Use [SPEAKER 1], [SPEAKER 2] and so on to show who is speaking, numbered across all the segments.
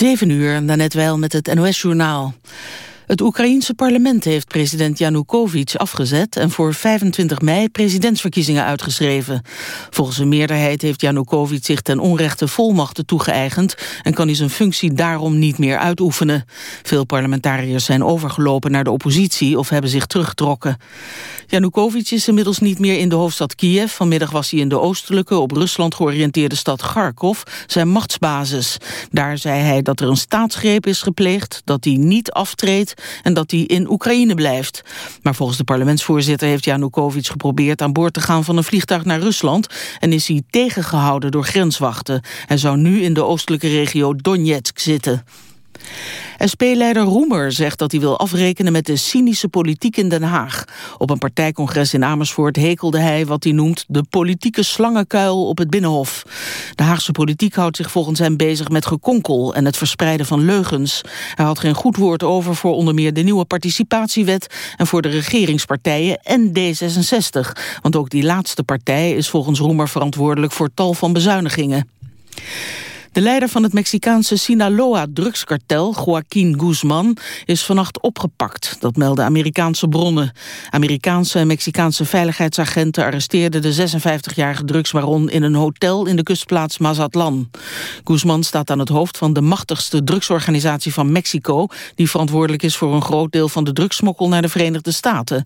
[SPEAKER 1] 7 uur, net wel met het NOS-journaal. Het Oekraïense parlement heeft president Janukovic afgezet... en voor 25 mei presidentsverkiezingen uitgeschreven. Volgens een meerderheid heeft Janukovic zich ten onrechte volmachten toegeëigend... en kan hij zijn functie daarom niet meer uitoefenen. Veel parlementariërs zijn overgelopen naar de oppositie... of hebben zich teruggetrokken. Janukovic is inmiddels niet meer in de hoofdstad Kiev. Vanmiddag was hij in de oostelijke, op Rusland georiënteerde stad Kharkov... zijn machtsbasis. Daar zei hij dat er een staatsgreep is gepleegd... dat hij niet aftreedt en dat hij in Oekraïne blijft. Maar volgens de parlementsvoorzitter heeft Janukovic geprobeerd aan boord te gaan van een vliegtuig naar Rusland en is hij tegengehouden door grenswachten. Hij zou nu in de oostelijke regio Donetsk zitten. SP-leider Roemer zegt dat hij wil afrekenen met de cynische politiek in Den Haag. Op een partijcongres in Amersfoort hekelde hij wat hij noemt de politieke slangenkuil op het Binnenhof. De Haagse politiek houdt zich volgens hem bezig met gekonkel en het verspreiden van leugens. Hij had geen goed woord over voor onder meer de nieuwe participatiewet en voor de regeringspartijen en D66. Want ook die laatste partij is volgens Roemer verantwoordelijk voor tal van bezuinigingen. De leider van het Mexicaanse Sinaloa-drugskartel, Joaquín Guzman, is vannacht opgepakt. Dat melden Amerikaanse bronnen. Amerikaanse en Mexicaanse veiligheidsagenten arresteerden de 56-jarige drugsbaron in een hotel in de kustplaats Mazatlan. Guzman staat aan het hoofd van de machtigste drugsorganisatie van Mexico, die verantwoordelijk is voor een groot deel van de drugssmokkel naar de Verenigde Staten.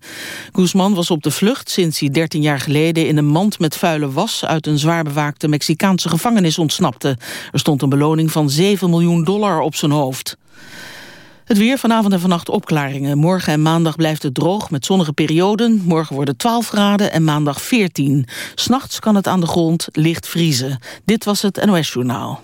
[SPEAKER 1] Guzman was op de vlucht sinds hij 13 jaar geleden in een mand met vuile was uit een zwaar bewaakte Mexicaanse gevangenis ontsnapte. Er stond een beloning van 7 miljoen dollar op zijn hoofd. Het weer vanavond en vannacht opklaringen. Morgen en maandag blijft het droog met zonnige perioden. Morgen worden 12 graden en maandag 14. S'nachts kan het aan de grond licht vriezen. Dit was het NOS Journaal.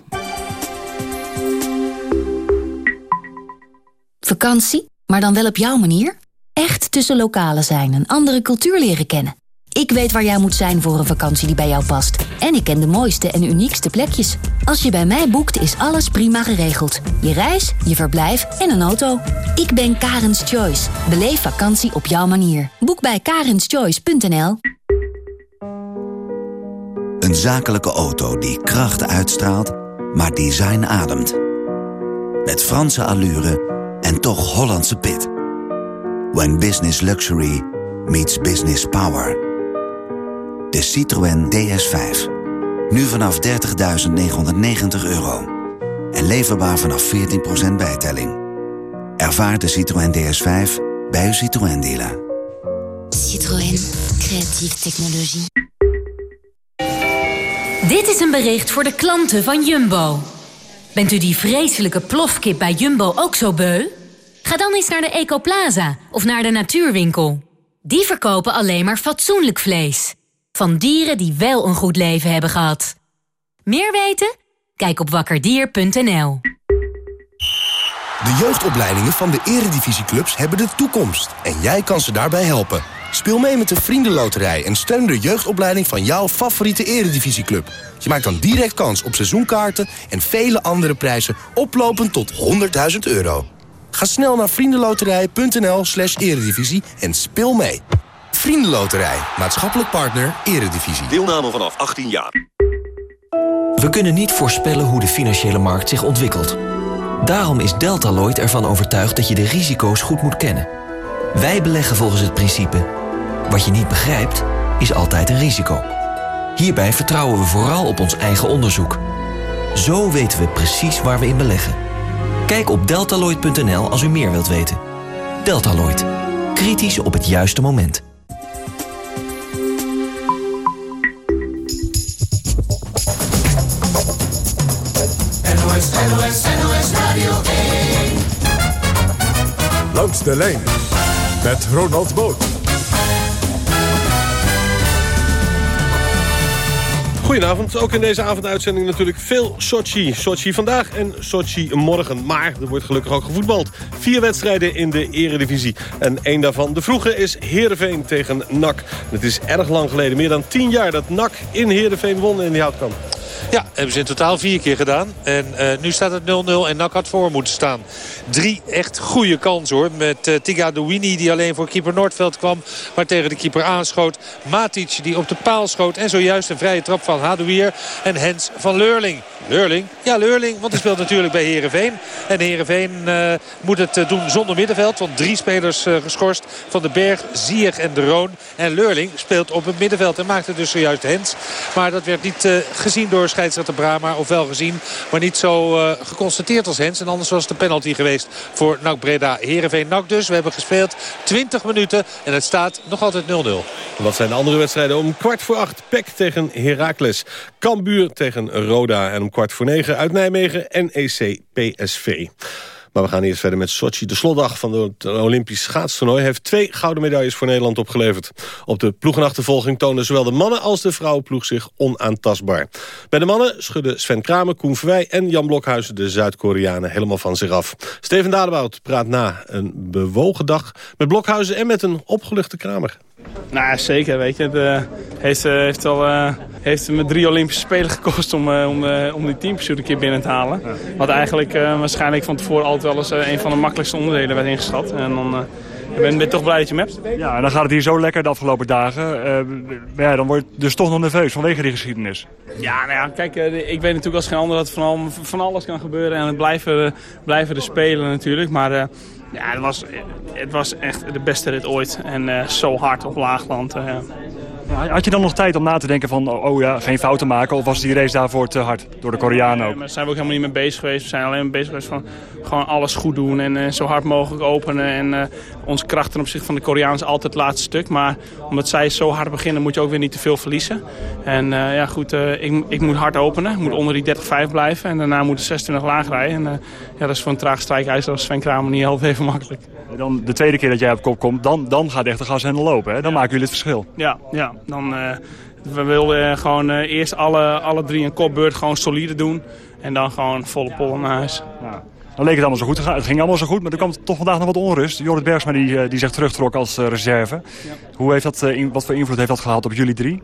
[SPEAKER 2] Vakantie, maar dan wel op jouw manier? Echt tussen lokalen zijn en andere cultuur leren kennen. Ik weet waar jij moet zijn voor een vakantie die bij jou past. En ik ken de mooiste en uniekste plekjes. Als je bij mij boekt, is alles prima geregeld. Je reis, je verblijf en een auto. Ik ben Karens Choice. Beleef vakantie op jouw manier. Boek bij karenschoice.nl
[SPEAKER 3] Een zakelijke auto die kracht uitstraalt, maar design ademt. Met Franse allure en toch Hollandse pit. When business luxury meets business power. De Citroën DS5. Nu vanaf 30.990 euro. En leverbaar vanaf 14% bijtelling. Ervaar de Citroën DS5 bij uw Citroën dealer.
[SPEAKER 4] Citroën. Creatieve technologie.
[SPEAKER 5] Dit is een bericht voor de klanten van Jumbo. Bent u die vreselijke plofkip bij Jumbo ook zo beu? Ga dan eens naar de Ecoplaza of naar de Natuurwinkel. Die verkopen alleen maar fatsoenlijk vlees. Van dieren die wel een goed leven hebben gehad. Meer weten? Kijk op wakkerdier.nl.
[SPEAKER 6] De jeugdopleidingen van de eredivisieclubs hebben de toekomst. En jij kan ze daarbij helpen. Speel mee met de Vriendenloterij en steun de jeugdopleiding van jouw favoriete eredivisieclub. Je maakt dan direct kans op seizoenkaarten en vele andere prijzen oplopend tot 100.000 euro. Ga snel naar vriendenloterij.nl slash eredivisie en speel mee. Vriendenloterij. Maatschappelijk partner. Eredivisie.
[SPEAKER 7] Deelname vanaf 18 jaar.
[SPEAKER 8] We kunnen niet voorspellen hoe de financiële markt zich ontwikkelt. Daarom is Deltaloid ervan overtuigd dat je de risico's goed moet kennen. Wij beleggen volgens het principe... wat je niet begrijpt, is altijd een risico. Hierbij vertrouwen we vooral op ons eigen onderzoek. Zo weten we precies waar we in beleggen. Kijk op deltaloid.nl als u meer wilt weten. Deltaloid. Kritisch op het juiste moment.
[SPEAKER 9] Langs de lijn met Ronald Boot.
[SPEAKER 10] Goedenavond, ook in deze avonduitzending natuurlijk veel Sochi. Sochi vandaag en Sochi morgen. Maar er wordt gelukkig ook gevoetbald. Vier wedstrijden in de eredivisie. En één daarvan, de vroege, is Heerenveen tegen NAC. Het is erg lang geleden, meer dan tien jaar... dat NAC in Heerenveen won in die houtkamp.
[SPEAKER 11] Ja, hebben ze in totaal vier keer gedaan. En uh, nu staat het 0-0 en NAC had voor moeten staan. Drie echt goede kansen hoor. Met uh, Tiga Douini die alleen voor keeper Noordveld kwam. Maar tegen de keeper aanschoot. Matic die op de paal schoot. En zojuist een vrije trap van Hadouier en Hens van Leurling. Leurling? Ja, Leurling, want hij speelt natuurlijk bij Herenveen. En Herenveen uh, moet het uh, doen zonder middenveld. Want drie spelers uh, geschorst. Van den Berg, Ziyech en De Roon. En Leurling speelt op het middenveld en maakte dus zojuist Hens. Maar dat werd niet gezien door scheidsrechter Brama. Of wel gezien, maar niet zo geconstateerd als Hens. En anders was het een penalty geweest voor NAC Breda. Herenveen NAC dus. We hebben gespeeld 20 minuten en het staat nog altijd 0-0.
[SPEAKER 10] Wat zijn de andere wedstrijden? Om kwart voor acht Pek tegen Heracles. Cambuur tegen Roda. En om kwart voor negen uit Nijmegen NEC PSV. Maar we gaan eerst verder met Sochi. De slotdag van het Olympisch schaatstoernooi heeft twee gouden medailles voor Nederland opgeleverd. Op de ploegenachtervolging tonen zowel de mannen als de vrouwenploeg zich onaantastbaar. Bij de mannen schudden Sven Kramer, Koen Verwij en Jan Blokhuizen de Zuid-Koreanen helemaal van zich af. Steven Dadebout praat na een bewogen dag met Blokhuizen en met een opgeluchte Kramer.
[SPEAKER 7] Nou, zeker. Weet je. Het heeft, uh, heeft, al, uh, heeft me drie Olympische Spelen gekost om, om, om die teampursuit een keer binnen te halen. Wat eigenlijk waarschijnlijk van tevoren altijd wel eens een van de makkelijkste onderdelen werd ingeschat. En dan ik ben, ben toch blij dat je hem hebt.
[SPEAKER 12] Ja, en dan gaat het hier zo lekker de afgelopen dagen. Uh, ja, dan word je dus toch nog nerveus vanwege die geschiedenis.
[SPEAKER 7] Ja, nou ja, kijk, uh, ik weet natuurlijk als geen ander dat van, van alles kan gebeuren. En het blijven, blijven de spelen natuurlijk. Maar ja, het was, het was echt de beste rit ooit. En zo hard op laagland.
[SPEAKER 12] Had je dan nog tijd om na te denken van, oh ja, geen fouten maken? Of was die race daarvoor te hard, door de Koreanen ook?
[SPEAKER 7] daar zijn we ook helemaal niet mee bezig geweest. We zijn alleen maar bezig geweest van gewoon alles goed doen en uh, zo hard mogelijk openen. En uh, onze krachten op zich van de Koreanen is altijd het laatste stuk. Maar omdat zij zo hard beginnen, moet je ook weer niet te veel verliezen. En uh, ja, goed, ik, ik, moet hard openen. Ik moet onder die 30-5 blijven. En daarna moet de 26 laag rijden. En ja, dat is voor een traag strijkijzer als Sven Kramer niet altijd even makkelijk.
[SPEAKER 12] En dan de tweede keer dat jij op kop komt, dan, dan gaat echt de gashendel lopen. Hè? Dan maken jullie het verschil.
[SPEAKER 7] Ja, ja dan, uh, we wilden gewoon uh, eerst alle, alle drie een kopbeurt gewoon solide doen. En dan gewoon volle pollen naar huis. Ja.
[SPEAKER 12] Dan leek het allemaal zo goed te gaan. Het ging allemaal zo goed, maar er kwam toch vandaag nog wat onrust. Jorrit Bergsma die, die zich terugtrok als reserve. Ja. Hoe heeft dat, wat voor invloed heeft dat gehad op jullie drie?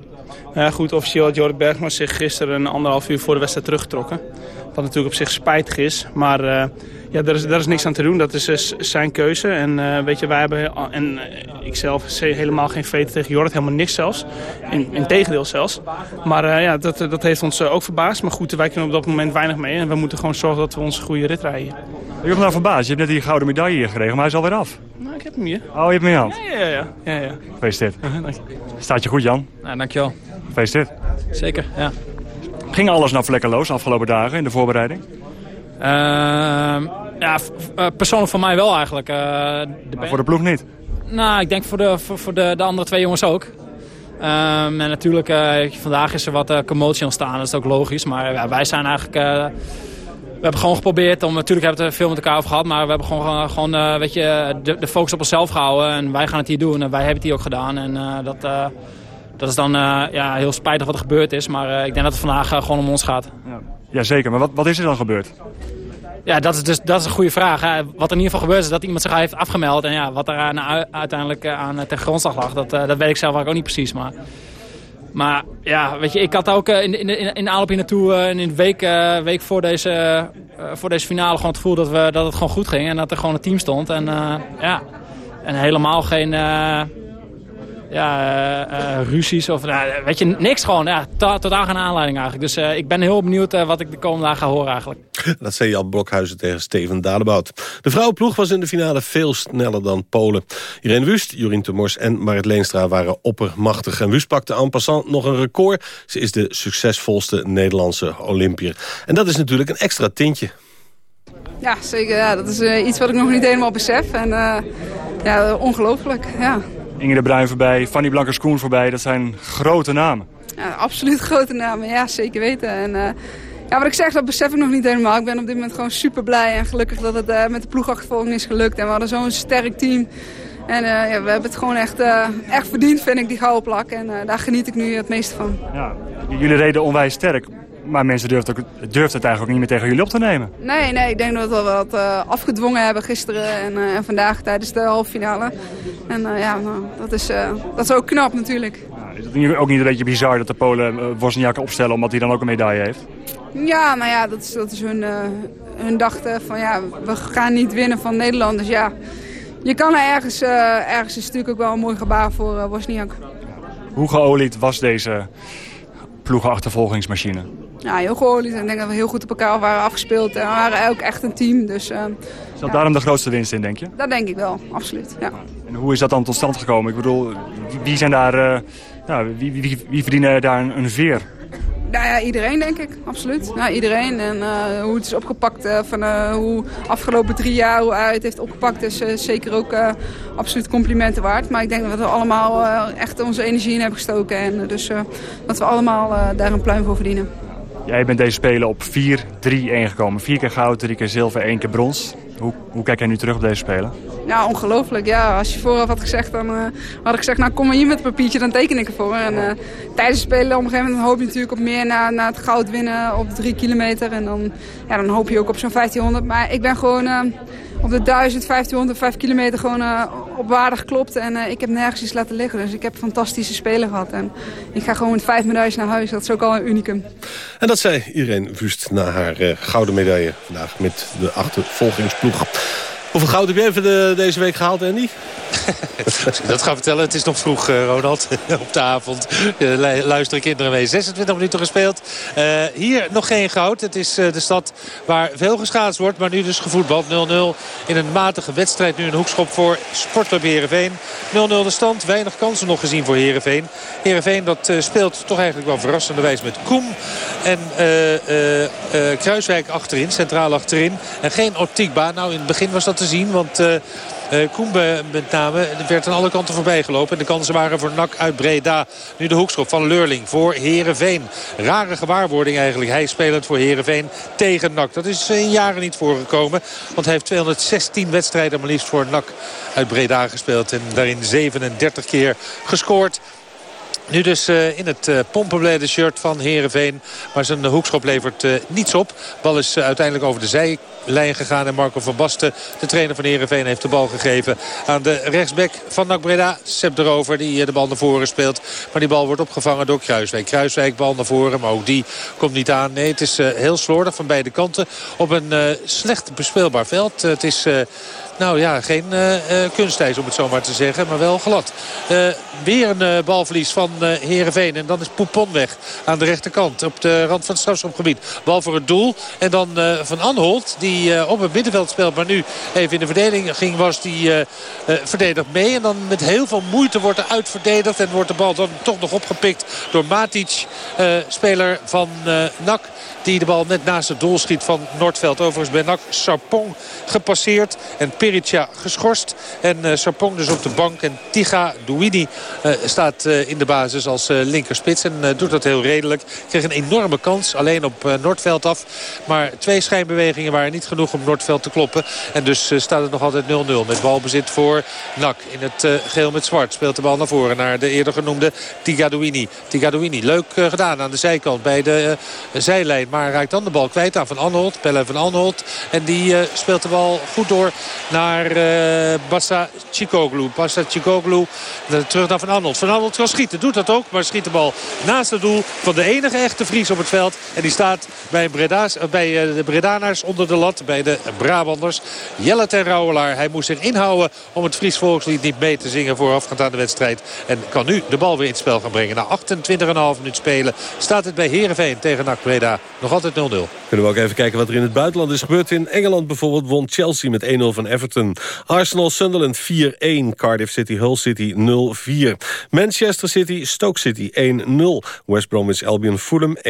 [SPEAKER 7] Ja, goed, officieel had Jorrit Bergsma zich gisteren een anderhalf uur voor de wedstrijd teruggetrokken. Wat natuurlijk op zich spijtig is. Maar ja, daar is, daar is niks aan te doen. Dat is, is zijn keuze. En uh, weet je, wij hebben, en ik zelf helemaal geen veten tegen Jorrit. Helemaal niks zelfs. In, in tegendeel zelfs. Maar uh, ja, dat, dat heeft ons ook verbaasd. Maar goed, wij kunnen op dat moment weinig mee. En we moeten gewoon zorgen dat we onze goede rit rijden.
[SPEAKER 12] Je bent nou verbaasd. Je hebt net die gouden medaille hier gekregen, maar hij is alweer af.
[SPEAKER 7] Nou, ik heb hem hier.
[SPEAKER 12] Oh, je hebt hem in je hand?
[SPEAKER 7] Ja, ja, ja. ja, ja.
[SPEAKER 12] Gefeliciteerd. dank je. Staat je goed, Jan?
[SPEAKER 13] Ja, dankjewel.
[SPEAKER 12] Gefeliciteerd.
[SPEAKER 13] Zeker, ja.
[SPEAKER 12] Ging alles nou vlekkeloos de afgelopen dagen in de voorbereiding?
[SPEAKER 13] Uh, ja, eh, persoonlijk voor mij wel eigenlijk. Uh,
[SPEAKER 12] de maar voor de ploeg niet?
[SPEAKER 13] Nou, ik denk voor de, voor, voor de, de andere twee jongens ook. Um, en natuurlijk, uh, vandaag is er wat commotie ontstaan, dat is ook logisch. Maar wij zijn eigenlijk... we hebben gewoon geprobeerd om... Natuurlijk hebben we het veel met elkaar over gehad, maar we hebben gewoon, gewoon weet je, de, de focus op onszelf gehouden. En wij gaan het hier doen en wij hebben het hier ook gedaan. En dat dat is dan uh, ja, heel spijtig wat er gebeurd is. Maar uh, ik denk dat het vandaag uh, gewoon om ons gaat.
[SPEAKER 12] Ja. Jazeker, maar wat, wat is er dan gebeurd?
[SPEAKER 13] Ja, dat is, dus, dat is een goede vraag. Hè. Wat er in ieder geval gebeurd is dat iemand zich heeft afgemeld. En ja, wat er aan, uiteindelijk aan ten grondslag lag, dat, dat weet ik zelf ook niet precies. Maar, maar ja, weet je, ik had ook in, in, in, in de aanloop hier naartoe en in de week, week voor, deze, voor deze finale gewoon het gevoel dat, we, dat het gewoon goed ging. En dat er gewoon een team stond. En ja, en helemaal geen ja, uh, ruzies of uh, weet je, niks gewoon. Ja, totaal geen aanleiding eigenlijk. Dus uh, ik ben heel benieuwd wat ik de komende dagen ga horen eigenlijk.
[SPEAKER 10] Dat zei Jan Blokhuizen tegen Steven Dadebout. De vrouwenploeg was in de finale veel sneller dan Polen. Irene Wust, Jorien Temors en Marit Leenstra waren oppermachtig. En Wust pakte en passant nog een record. Ze is de succesvolste Nederlandse Olympier. En dat is natuurlijk een extra tintje.
[SPEAKER 14] Ja, zeker. Ja, dat is iets wat ik nog niet helemaal besef. En ja, ongelooflijk, ja.
[SPEAKER 12] Inge de Bruin voorbij, Fanny Blankers-Koen voorbij. Dat zijn grote namen.
[SPEAKER 14] Ja, absoluut grote namen, ja, zeker weten. En, uh, ja, wat ik zeg, dat besef ik nog niet helemaal. Ik ben op dit moment gewoon super blij en gelukkig dat het uh, met de ploegachtervolging is gelukt. En we hadden zo'n sterk team. En uh, ja, we hebben het gewoon echt, echt verdiend, vind ik, die gouden plak. En daar geniet ik nu het meeste van.
[SPEAKER 12] Ja, jullie reden onwijs sterk. Maar mensen durfden, ook, durfden het eigenlijk ook niet meer tegen jullie op te nemen.
[SPEAKER 14] Nee, nee ik denk dat we wat uh, afgedwongen hebben gisteren en, uh, en, vandaag tijdens de halve finale. En uh, ja, nou, dat, is, dat is ook knap natuurlijk.
[SPEAKER 12] Ja, is het ook niet een beetje bizar dat de Polen Wozniak opstellen omdat hij dan ook een medaille heeft?
[SPEAKER 14] Ja, nou ja, dat is, dat is hun, hun dachten van ja, we gaan niet winnen van Nederland. Dus ja, je kan er ergens, ergens is natuurlijk ook wel een mooi gebaar voor Wozniak.
[SPEAKER 12] Hoe geolied was deze ploegenachtervolgingsmachine?
[SPEAKER 14] Ja, heel geolied. En ik denk dat we heel goed op elkaar waren afgespeeld. En we waren ook echt een team. Dus, uh,
[SPEAKER 12] is dat daarom de grootste winst in, denk je?
[SPEAKER 14] Dat denk ik wel, absoluut. Ja.
[SPEAKER 12] En hoe is dat dan tot stand gekomen? Ik bedoel, wie, zijn daar, uh, ja, wie, wie, wie, verdienen daar een, een veer?
[SPEAKER 14] Nou ja, iedereen denk ik, absoluut. Ja, iedereen. En uh, hoe het is opgepakt, uh, van uh, hoe afgelopen drie jaar hoe hij het heeft opgepakt, is zeker ook absoluut complimenten waard. Maar ik denk dat we allemaal echt onze energie in hebben gestoken. En dus dat we allemaal daar een pluim voor verdienen.
[SPEAKER 12] Jij bent deze Spelen op 4-3-1 gekomen. Vier keer goud, drie keer zilver, één keer brons. Hoe, hoe kijk jij nu terug op deze Spelen?
[SPEAKER 14] Ja, ongelooflijk. Ja, als je vooraf had gezegd, dan uh, had ik gezegd, nou kom maar hier met een papiertje, dan teken ik ervoor. En uh, tijdens de Spelen op een gegeven moment hoop je natuurlijk op meer na, na het goud winnen op drie kilometer. En dan, ja, dan hoop je ook op zo'n 1500. Maar ik ben gewoon... Uh, op de 1000, 1500, 5 kilometer gewoon uh, op waarde geklopt. En uh, ik heb nergens iets laten liggen. Dus ik heb fantastische spelen gehad. En ik ga gewoon met vijf medailles naar huis. Dat is ook al een unicum.
[SPEAKER 10] En dat zei Irene Wust na haar uh, gouden medaille vandaag met de achtervolgingsploeg. Hoeveel goud heb jij voor de, deze week gehaald, Andy?
[SPEAKER 11] Dat ga vertellen, het is nog vroeg, uh, Ronald. Op de avond uh, luisteren kinderen mee. 26 minuten gespeeld. Uh, hier nog geen goud. Het is de stad waar veel geschaatst wordt. Maar nu dus gevoetbald. 0-0 in een matige wedstrijd. Nu een hoekschop voor Sportclub Heerenveen. 0-0 de stand. Weinig kansen nog gezien voor Heerenveen. Heerenveen dat speelt toch eigenlijk wel verrassenderwijs met Koem. En Kruiswijk achterin. Centraal achterin. En geen Ortigba. Nou in het begin was dat te zien. Want... Uh, Koembe met name werd aan alle kanten voorbij gelopen. En de kansen waren voor NAC uit Breda. Nu de hoekschop van Leurling voor Herenveen. Rare gewaarwording eigenlijk. Hij spelend voor Herenveen tegen NAC. Dat is in jaren niet voorgekomen. Want hij heeft 216 wedstrijden maar liefst voor NAC uit Breda gespeeld. En daarin 37 keer gescoord. Nu dus uh, in het uh, pompenblede shirt van Herenveen. Maar zijn hoekschop levert uh, niets op. Bal is uiteindelijk over de zijlijn gegaan. En Marco van Basten, de trainer van Herenveen, heeft de bal gegeven aan de rechtsback van NAC Breda. Sepp erover, die de bal naar voren speelt. Maar die bal wordt opgevangen door Kruiswijk. Kruiswijk, bal naar voren, maar ook die komt niet aan. Nee, het is heel slordig van beide kanten. Op een slecht bespeelbaar veld. het is... Nou ja, geen uh, uh, kunstijs om het zo maar te zeggen. Maar wel glad. Uh, weer een balverlies van Heerenveen. En dan is Poupon weg aan de rechterkant. Op de rand van het strafschopgebied. Bal voor het doel. En dan Van Anholt. Die op het middenveld speelt. Maar nu even in de verdediging ging. Was die verdedigd mee. En dan met heel veel moeite wordt er uitverdedigd. En wordt de bal dan toch nog opgepikt door Matic. speler van NAC. Die de bal net naast het doel schiet van Noordveld. Overigens bij NAC Sarpong gepasseerd. En Perica geschorst. En uh, Sarpong dus op de bank. En Tiga Douini uh, staat uh, in de basis als linkerspits. En doet dat heel redelijk. Kreeg een enorme kans. Alleen op Noordveld af. Maar twee schijnbewegingen waren niet genoeg om Noordveld te kloppen. En dus staat het nog altijd 0-0. Met balbezit voor NAC. In het geel met zwart speelt de bal naar voren. Naar de eerder genoemde Tigadouini. Tigadouini. Leuk gedaan aan de zijkant bij de zijlijn. Maar raakt dan de bal kwijt aan Van Anholt. Pelle van Anholt. En die speelt de bal goed door naar uh, Bassa Chikoglu. Bassa Chikoglu terug naar Van Arnold. Van Arnold kan schieten, doet dat ook. Maar schiet de bal naast het doel van de enige echte Fries op het veld. En die staat bij, Breda's, eh, bij eh, de Bredanaars onder de lat. Bij de Brabanders. Jelle ten Rouwelaar. Hij moest zich inhouden om het Fries volkslied niet mee te zingen voorafgaand aan de wedstrijd. En kan nu de bal weer in het spel gaan brengen. Na 28,5 minuut spelen staat het bij Heerenveen tegen NAC Breda. Nog altijd 0-0.
[SPEAKER 10] Kunnen we ook even kijken wat er in het buitenland is gebeurd. In Engeland bijvoorbeeld won Chelsea met 1-0 van Everton. Arsenal Sunderland 4-1. Cardiff City Hull City 0-4. Manchester City Stoke City 1-0. West Bromwich Albion Fulham 1-1.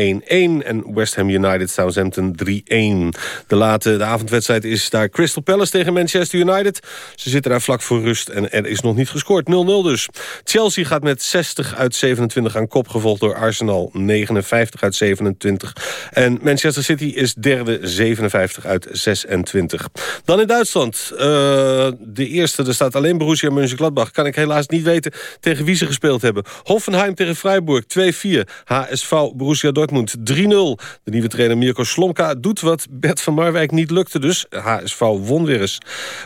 [SPEAKER 10] En West Ham United Southampton 3-1. De late de avondwedstrijd is daar Crystal Palace tegen Manchester United. Ze zitten daar vlak voor rust en er is nog niet gescoord. 0-0 dus. Chelsea gaat met 60 uit 27 aan kop, gevolgd door Arsenal 59 uit 27. En Manchester City is derde 57 uit 26. Dan in Duitsland. Uh, de eerste, er staat alleen Borussia Mönchengladbach. Kan ik helaas niet weten tegen wie ze gespeeld hebben. Hoffenheim tegen Freiburg 2-4. HSV Borussia Dortmund 3-0. De nieuwe trainer Mirko Slomka doet wat Bert van Marwijk niet lukte dus. HSV won weer eens.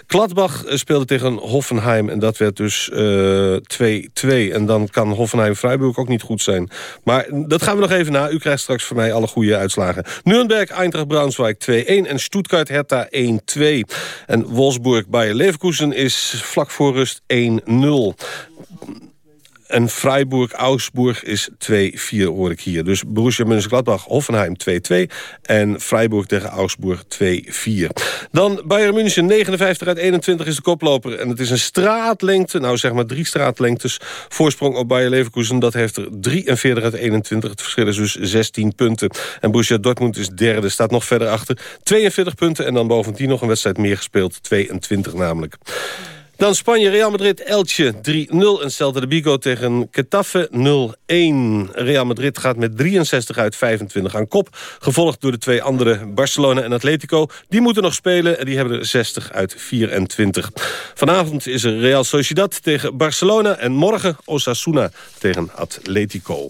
[SPEAKER 10] Gladbach speelde tegen Hoffenheim en dat werd dus 2-2. Uh, en dan kan Hoffenheim-Freiburg ook niet goed zijn. Maar dat gaan we nog even na. U krijgt straks voor mij alle goede uitslagen. Nuremberg, Eintracht Braunschweig 2-1 en Stuttgart Hertha 1-2. En Wolfsburg Bayer Leverkusen is vlak voor rust 1-0. En Freiburg-Augsburg is 2-4 hoor ik hier. Dus Borussia Mönchengladbach-Hoffenheim 2-2 en Freiburg tegen Augsburg 2-4. Dan Bayern München 59 uit 21 is de koploper en het is een straatlengte, nou zeg maar drie straatlengtes, voorsprong op Bayer Leverkusen. Dat heeft er 43 uit 21. Het verschil is dus 16 punten. En Borussia Dortmund is derde, staat nog verder achter. 42 punten en dan bovendien nog een wedstrijd meer gespeeld. 22 namelijk. Dan Spanje, Real Madrid, Elche 3-0. En Celta de Vigo tegen Getafe 0-1. Real Madrid gaat met 63 uit 25 aan kop. Gevolgd door de twee andere, Barcelona en Atletico. Die moeten nog spelen en die hebben er 60 uit 24. Vanavond is er Real Sociedad tegen Barcelona. En morgen Osasuna tegen Atletico.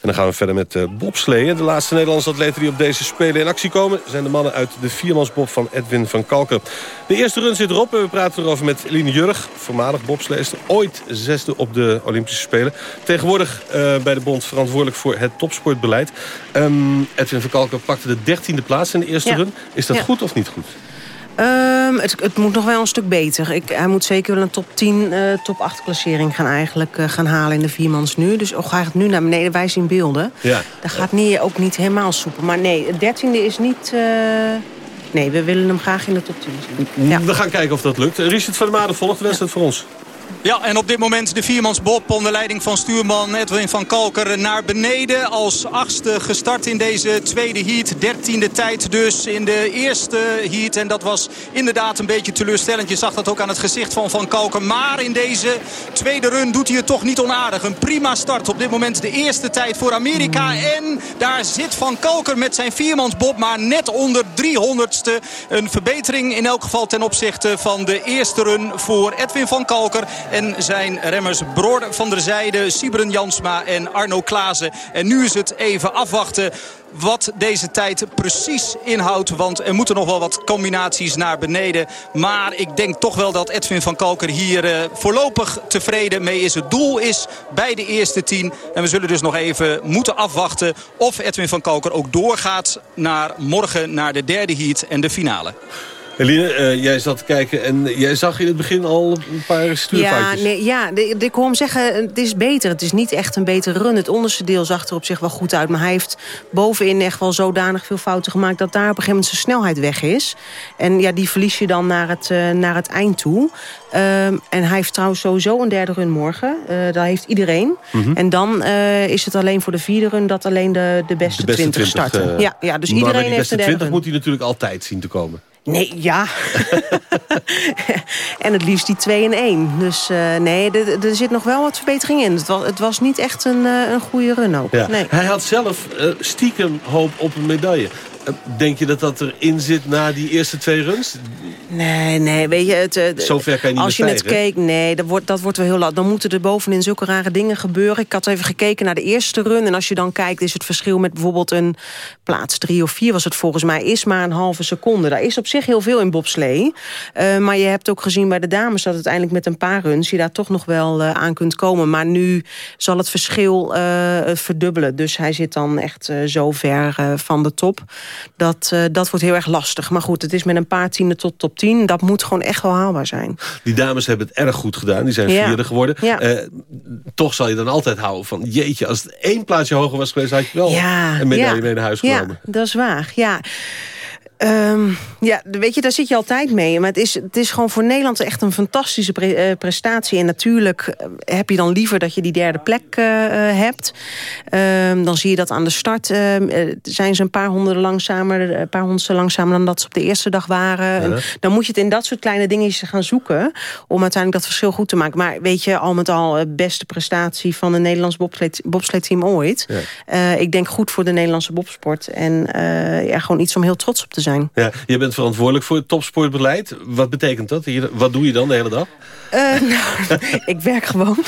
[SPEAKER 10] En dan gaan we verder met uh, bobsleeën. De laatste Nederlandse atleten die op deze Spelen in actie komen... zijn de mannen uit de viermansbob van Edwin van Kalker. De eerste run zit erop en we praten erover met Eline Jurg... voormalig bobsleester, ooit zesde op de Olympische Spelen. Tegenwoordig uh, bij de bond verantwoordelijk voor het topsportbeleid. Um, Edwin van Kalker pakte de dertiende plaats in de eerste
[SPEAKER 15] ja.
[SPEAKER 10] run. Is dat
[SPEAKER 15] Ja.
[SPEAKER 10] goed of niet goed?
[SPEAKER 15] Ehm, het, het moet nog wel een stuk beter. Ik, hij moet zeker wel een top 10, eh, top 8 klassering gaan, eigenlijk, eh, gaan halen in de viermans nu. Dus oh, hij gaat nu naar beneden, wij zien beelden.
[SPEAKER 10] Ja.
[SPEAKER 15] Dat gaat niet, ook niet helemaal soepel. Maar nee, het dertiende is niet... eh, nee, we willen hem graag in de top 10 zien.
[SPEAKER 10] We gaan kijken of dat lukt. Richard van der Maden volgt de wedstrijd voor ons.
[SPEAKER 16] Ja, en op dit moment de viermansbob onder leiding van stuurman Edwin van Kalker naar beneden. Als achtste gestart in deze tweede heat. Dertiende tijd dus in de eerste heat. En dat was inderdaad een beetje teleurstellend. Je zag dat ook aan het gezicht van Van Kalker. Maar in deze tweede run doet hij het toch niet onaardig. Een prima start. Op dit moment de eerste tijd voor Amerika. En daar zit Van Kalker met zijn viermansbob. Maar net onder 300ste. Een verbetering in elk geval ten opzichte van de eerste run voor Edwin van Kalker. En zijn remmers Broor van der Zijde, Sibren Jansma en Arno Klaassen. En nu is het even afwachten wat deze tijd precies inhoudt. Want er moeten nog wel wat combinaties naar beneden. Maar ik denk toch wel dat Edwin van Kalker hier eh, voorlopig tevreden mee is. Het doel is bij de eerste tien. En we zullen dus nog even moeten afwachten of Edwin van Kalker ook doorgaat naar morgen naar de derde heat en de finale.
[SPEAKER 10] Eline, eh, jij zat te kijken en jij zag in het begin al een paar
[SPEAKER 15] Ja,
[SPEAKER 10] stuurfoutjes.
[SPEAKER 15] nee, ja de, de- ik hoor hem zeggen, het is beter. Het is niet echt een betere run. Het onderste deel zag er op zich wel goed uit. Maar hij heeft bovenin echt wel zodanig veel fouten gemaakt... dat daar op een gegeven moment zijn snelheid weg is. En ja, die verlies je dan naar het, eh, naar het eind toe. Ehm, en hij heeft trouwens sowieso een derde run morgen. Eh dat heeft iedereen.
[SPEAKER 10] Mhm.
[SPEAKER 15] En dan is het alleen voor de vierde run... dat alleen de, de beste,
[SPEAKER 10] De beste
[SPEAKER 15] 20 starten. ja, ja, dus
[SPEAKER 10] maar
[SPEAKER 15] iedereen
[SPEAKER 10] die
[SPEAKER 15] heeft
[SPEAKER 10] beste
[SPEAKER 15] een derde
[SPEAKER 10] 20
[SPEAKER 15] run.
[SPEAKER 10] moet hij natuurlijk altijd zien te komen.
[SPEAKER 15] Nee, ja. en het liefst die 2 en 1. Dus eh, nee, er, er zit nog wel wat verbetering in. Het was, het was niet echt een, eh, een goede run ook.
[SPEAKER 10] Ja.
[SPEAKER 15] Nee.
[SPEAKER 10] Hij had zelf eh, stiekem hoop op een medaille. Eh, denk je dat dat erin zit na die eerste twee runs?
[SPEAKER 15] Nee, nee, weet je... Het, eh,
[SPEAKER 10] Zover kan je niet
[SPEAKER 15] Als je het keek, nee, dat wordt, dat wordt wel heel laat. Dan moeten er bovenin zulke rare dingen gebeuren. Ik had even gekeken naar de eerste run. En als je dan kijkt, is het verschil met bijvoorbeeld een plaats drie of vier... was het volgens mij, is maar een halve seconde. Daar is op zich heel veel in bobslee. Eh, maar je hebt ook gezien bij de dames... dat uiteindelijk met een paar runs je daar toch nog wel aan kunt komen. Maar nu zal het verschil verdubbelen. Dus hij zit dan echt zo ver van de top. Dat, eh, dat wordt heel erg lastig. Maar goed, het is met een paar tienden tot top 10. Dat moet gewoon echt wel haalbaar zijn.
[SPEAKER 10] Die dames hebben het erg goed gedaan. Die zijn
[SPEAKER 15] Ja.
[SPEAKER 10] vierde geworden.
[SPEAKER 15] Ja.
[SPEAKER 10] Eh, toch zal je dan altijd houden van... jeetje, als het één plaatsje hoger was geweest... had je wel een medaille mee naar huis genomen.
[SPEAKER 15] Ja, dat is waar. Ja. Ehm, ja, weet je, daar zit je altijd mee. Maar het is, het is gewoon voor Nederland echt een fantastische pre- eh, prestatie. En natuurlijk eh, heb je dan liever dat je die derde plek eh, hebt. Ehm, dan zie je dat aan de start ehm, eh, zijn ze een paar honderden langzamer, een paar honderdste langzamer dan dat ze op de eerste dag waren. En dan moet je het in dat soort kleine dingetjes gaan zoeken om uiteindelijk dat verschil goed te maken. Maar weet je, al met al beste prestatie van een Nederlands bobsleed- bobsleedteam ooit. Ik denk goed voor de Nederlandse bobsport en ja, gewoon iets om heel trots op te zijn.
[SPEAKER 10] Ja, je bent verantwoordelijk voor het topsportbeleid. Wat betekent dat? Hier- Wat doe je dan de hele dag?
[SPEAKER 15] Eh, nou, ik werk gewoon.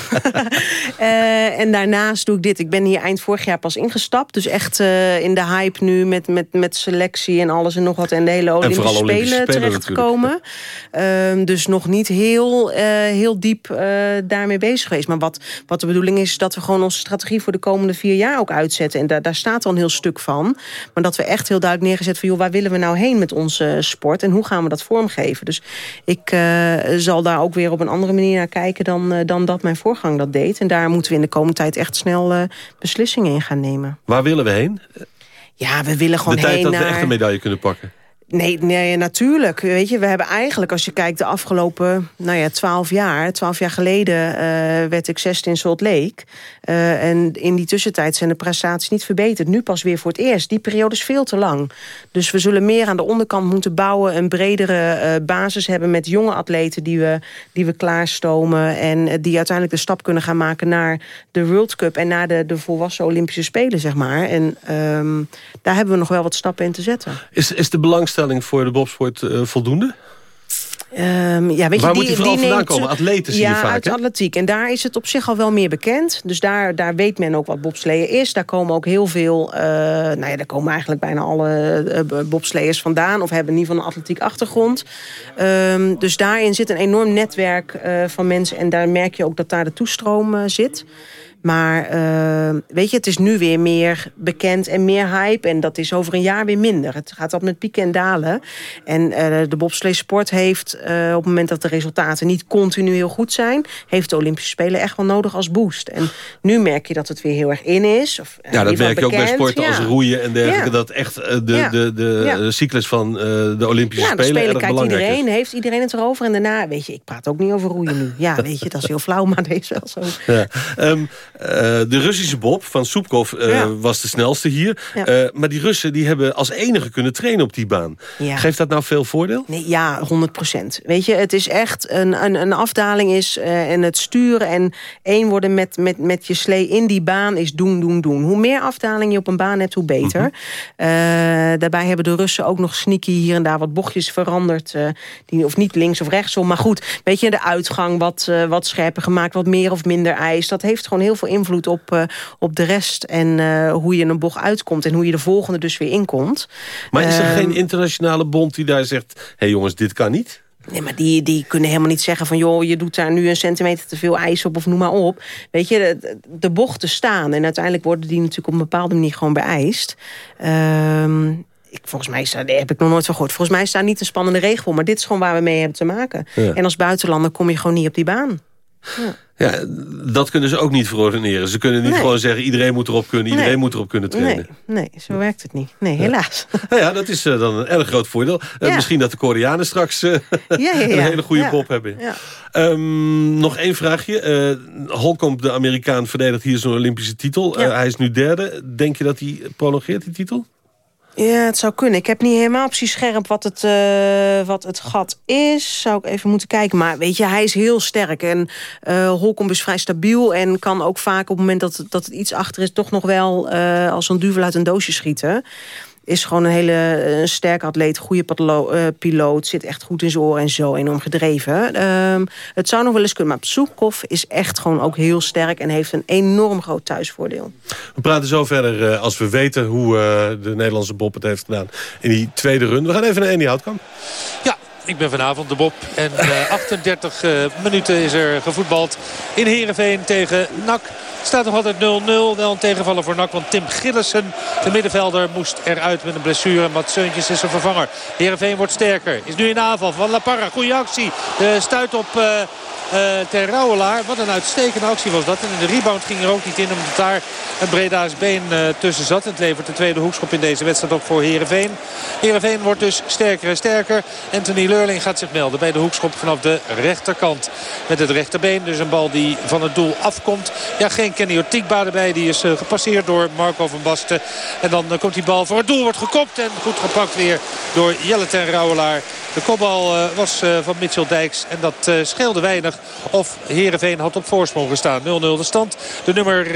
[SPEAKER 15] Eh, en daarnaast doe ik dit. Ik ben hier eind vorig jaar pas ingestapt. Dus echt eh, in de hype nu met, met, met selectie en alles en nog wat. En de hele Olympische,
[SPEAKER 10] vooral Olympische
[SPEAKER 15] Spelen,
[SPEAKER 10] Spelen
[SPEAKER 15] terechtgekomen. Ehm, dus nog niet heel, heel diep daarmee bezig geweest. Maar wat, wat de bedoeling is, is dat we gewoon onze strategie voor de komende vier jaar ook uitzetten. En daar, daar staat al een heel stuk van. Maar dat we echt heel duidelijk neergezet van, joh, waar willen we nou nou heen met onze sport en hoe gaan we dat vormgeven? Dus ik uh, zal daar ook weer op een andere manier naar kijken dan, uh, dan dat mijn voorgang dat deed. En daar moeten we in de komende tijd echt snel uh, beslissingen in gaan nemen.
[SPEAKER 10] Waar willen we heen?
[SPEAKER 15] Ja, we willen gewoon
[SPEAKER 10] De tijd
[SPEAKER 15] heen
[SPEAKER 10] dat
[SPEAKER 15] naar...
[SPEAKER 10] we echt een medaille kunnen pakken.
[SPEAKER 15] Nee, nee, natuurlijk. Weet je, we hebben eigenlijk, als je kijkt de afgelopen nou ja, twaalf jaar... twaalf jaar geleden uh, werd ik zesde in Salt Lake. Uh, en in die tussentijd zijn de prestaties niet verbeterd. Nu pas weer voor het eerst. Die periode is veel te lang. Dus we zullen meer aan de onderkant moeten bouwen... een bredere uh, basis hebben met jonge atleten die we, die we klaarstomen... en die uiteindelijk de stap kunnen gaan maken naar de World Cup... en naar de, de volwassen Olympische Spelen, zeg maar. En um, daar hebben we nog wel wat stappen in te zetten.
[SPEAKER 10] Is, is de belangstelling voor de bobsport uh, voldoende?
[SPEAKER 15] Um, ja, weet
[SPEAKER 10] Waar
[SPEAKER 15] je,
[SPEAKER 10] moet die vooral
[SPEAKER 15] die
[SPEAKER 10] vandaan
[SPEAKER 15] neemt,
[SPEAKER 10] komen? Atleten zie
[SPEAKER 15] ja,
[SPEAKER 10] je vaak,
[SPEAKER 15] uit
[SPEAKER 10] hè?
[SPEAKER 15] atletiek. En daar is het op zich al wel meer bekend. Dus daar, daar weet men ook wat bobsleeën is. Daar komen ook heel veel... Uh, nou ja, daar komen eigenlijk bijna alle uh, bobsleeërs vandaan. Of hebben in ieder geval een atletiek achtergrond. Um, dus daarin zit een enorm netwerk uh, van mensen. En daar merk je ook dat daar de toestroom zit. Maar uh, weet je, het is nu weer meer bekend en meer hype. En dat is over een jaar weer minder. Het gaat op met pieken en dalen. En uh, de bobsleesport heeft uh, op het moment dat de resultaten niet continu heel goed zijn... heeft de Olympische Spelen echt wel nodig als boost. En nu merk je dat het weer heel erg in is. Of,
[SPEAKER 10] ja, dat merk je ook bij sporten
[SPEAKER 15] ja.
[SPEAKER 10] als roeien en dergelijke.
[SPEAKER 15] Ja.
[SPEAKER 10] Dat echt de,
[SPEAKER 15] Ja.
[SPEAKER 10] de, de, cyclus van de Olympische
[SPEAKER 15] Ja, de
[SPEAKER 10] Spelen,
[SPEAKER 15] Spelen
[SPEAKER 10] erg
[SPEAKER 15] kijkt
[SPEAKER 10] belangrijk
[SPEAKER 15] iedereen,
[SPEAKER 10] is.
[SPEAKER 15] heeft iedereen het erover. En daarna, weet je, ik praat ook niet over roeien nu. Ja, weet je, dat is heel flauw, maar dat is wel zo.
[SPEAKER 10] Ja. Um, uh, de Russische Bob van Soepkov uh,
[SPEAKER 15] Ja.
[SPEAKER 10] was de snelste hier.
[SPEAKER 15] Ja.
[SPEAKER 10] Uh, maar die Russen die hebben als enige kunnen trainen op die baan.
[SPEAKER 15] Ja.
[SPEAKER 10] Geeft dat nou veel voordeel?
[SPEAKER 15] Nee, ja, 100 procent. Weet je, het is echt een, een, een afdaling is en het sturen en één worden met, met, met je slee in die baan is doen, doen, doen. Hoe meer afdaling je op een baan hebt, hoe beter. Mm -hmm. daarbij hebben de Russen ook nog sneaky hier en daar wat bochtjes veranderd. die, of niet links of rechtsom, maar goed. Weet je, de uitgang wat, wat scherper gemaakt, wat meer of minder ijs. Dat heeft gewoon heel veel invloed op, uh, op de rest. En uh, hoe je een bocht uitkomt en hoe je de volgende dus weer inkomt.
[SPEAKER 10] Maar is er
[SPEAKER 15] Ehm,
[SPEAKER 10] geen internationale bond die daar zegt... hé hey jongens, dit kan niet?
[SPEAKER 15] Nee, maar die, die kunnen helemaal niet zeggen van... joh, je doet daar nu een centimeter te veel ijs op of noem maar op. Weet je, de, de bochten staan. En uiteindelijk worden die natuurlijk op een bepaalde manier gewoon beëist. Um, ik, volgens mij daar heb ik nog nooit van gehoord. Volgens mij staat niet een spannende regel. Maar dit is gewoon waar we mee hebben te maken.
[SPEAKER 10] Ja.
[SPEAKER 15] En als buitenlander kom je gewoon niet op die baan. Ja.
[SPEAKER 10] Ja, dat kunnen ze ook niet verordeneren. Ze kunnen niet
[SPEAKER 15] Nee.
[SPEAKER 10] gewoon zeggen... iedereen moet erop kunnen, iedereen
[SPEAKER 15] Nee.
[SPEAKER 10] moet erop kunnen trainen.
[SPEAKER 15] Nee, nee, zo werkt het niet. Nee, helaas.
[SPEAKER 10] Nou ja, dat is uh, dan een erg groot voordeel. Uh,
[SPEAKER 15] Ja.
[SPEAKER 10] Misschien dat de Koreanen straks uh,
[SPEAKER 15] ja.
[SPEAKER 10] een hele goede
[SPEAKER 15] Ja.
[SPEAKER 10] pop hebben.
[SPEAKER 15] Ja.
[SPEAKER 10] Um, nog één vraagje. Holcomb, de Amerikaan, verdedigt hier zijn Olympische titel. Hij is nu derde. Denk je dat hij prolongeert, die titel?
[SPEAKER 15] Ja, het zou kunnen. Ik heb niet helemaal precies scherp wat het, uh, wat het gat is. Zou ik even moeten kijken. Maar weet je, hij is heel sterk. En uh, Holcomb is vrij stabiel. En kan ook vaak op het moment dat, dat het iets achter is... toch nog wel uh, als een duvel uit een doosje schieten. Is gewoon een hele een sterke atleet, goede eh, piloot. Zit echt goed in zijn oren en zo enorm gedreven. Ehm, het zou nog wel eens kunnen. Maar Psoekov is echt gewoon ook heel sterk... en heeft een enorm groot thuisvoordeel.
[SPEAKER 10] We praten zo verder uh, als we weten hoe uh, de Nederlandse Bob het heeft gedaan in die tweede run. We gaan even naar Andy Houtkamp.
[SPEAKER 11] Ja, ik ben vanavond de Bob. En uh, 38 uh, minuten is er gevoetbald in Heerenveen tegen NAC. Staat nog altijd 0-0. Wel een tegenvaller voor NAC. Want Tim Gillissen, de middenvelder, moest eruit met een blessure. Mats Seuntjes is zijn vervanger. Heerenveen wordt sterker. Is nu in aanval van La Parra. Goeie actie. De stuit op... Uh, ter. Wat een uitstekende actie was dat. En de rebound ging er ook niet in omdat daar een Breda's been uh, tussen zat. Het levert de tweede hoekschop in deze wedstrijd op voor Heerenveen. Heerenveen wordt dus sterker en sterker. Anthony Leurling gaat zich melden bij de hoekschop vanaf de rechterkant. Met het rechterbeen. Dus een bal die van het doel afkomt. Ja, geen Kenny Otikba erbij. Die is uh, gepasseerd door Marco van Basten. En dan uh, komt die bal voor het doel. Wordt gekopt en goed gepakt weer door Jelle ten Rauwelaar. De kopbal uh, was van Mitchell Dijks. En dat scheelde weinig. Of Heerenveen had op voorsprong gestaan. 0-0 de stand. De nummer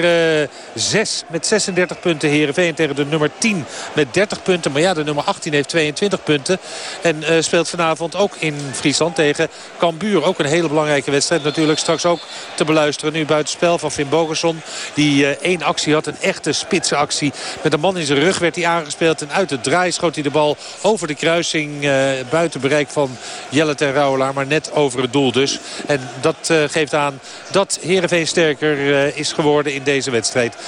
[SPEAKER 11] 6 met 36 punten Heerenveen tegen de nummer 10 met 30 punten. Maar ja, de nummer 18 heeft 22 punten. En speelt vanavond ook in Friesland tegen Cambuur. Ook een hele belangrijke wedstrijd. Natuurlijk straks ook te beluisteren. Nu buitenspel van Finn Bogerson. Die één actie had. Een echte spitse actie. Met een man in zijn rug werd hij aangespeeld. En uit de draai schoot hij de bal over de kruising buiten bereik van Jelle ten Rouwelaar. Maar net over het doel dus. En dat geeft aan dat Heerenveen sterker is geworden in deze wedstrijd. 39,5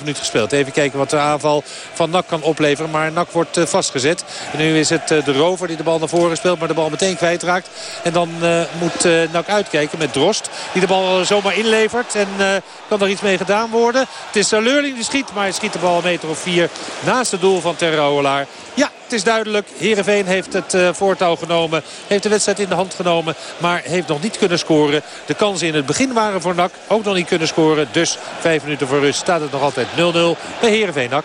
[SPEAKER 11] minuut gespeeld. Even kijken wat de aanval van NAC kan opleveren. Maar NAC wordt vastgezet. En nu is het de rover die de bal naar voren speelt. Maar de bal meteen kwijtraakt. En dan moet NAC uitkijken met Drost. Die de bal zomaar inlevert. En kan er iets mee gedaan worden. Het is Leurling die schiet. Maar hij schiet de bal een meter of vier naast het doel van Terrouwelaar. Ja, het is duidelijk. Heerenveen heeft het uh, voortouw genomen. Heeft de wedstrijd in de hand genomen. Maar heeft nog niet kunnen scoren. De kansen in het begin waren voor NAC. Ook nog niet kunnen scoren. Dus vijf minuten voor rust staat het nog altijd 0-0 bij Heerenveen NAC.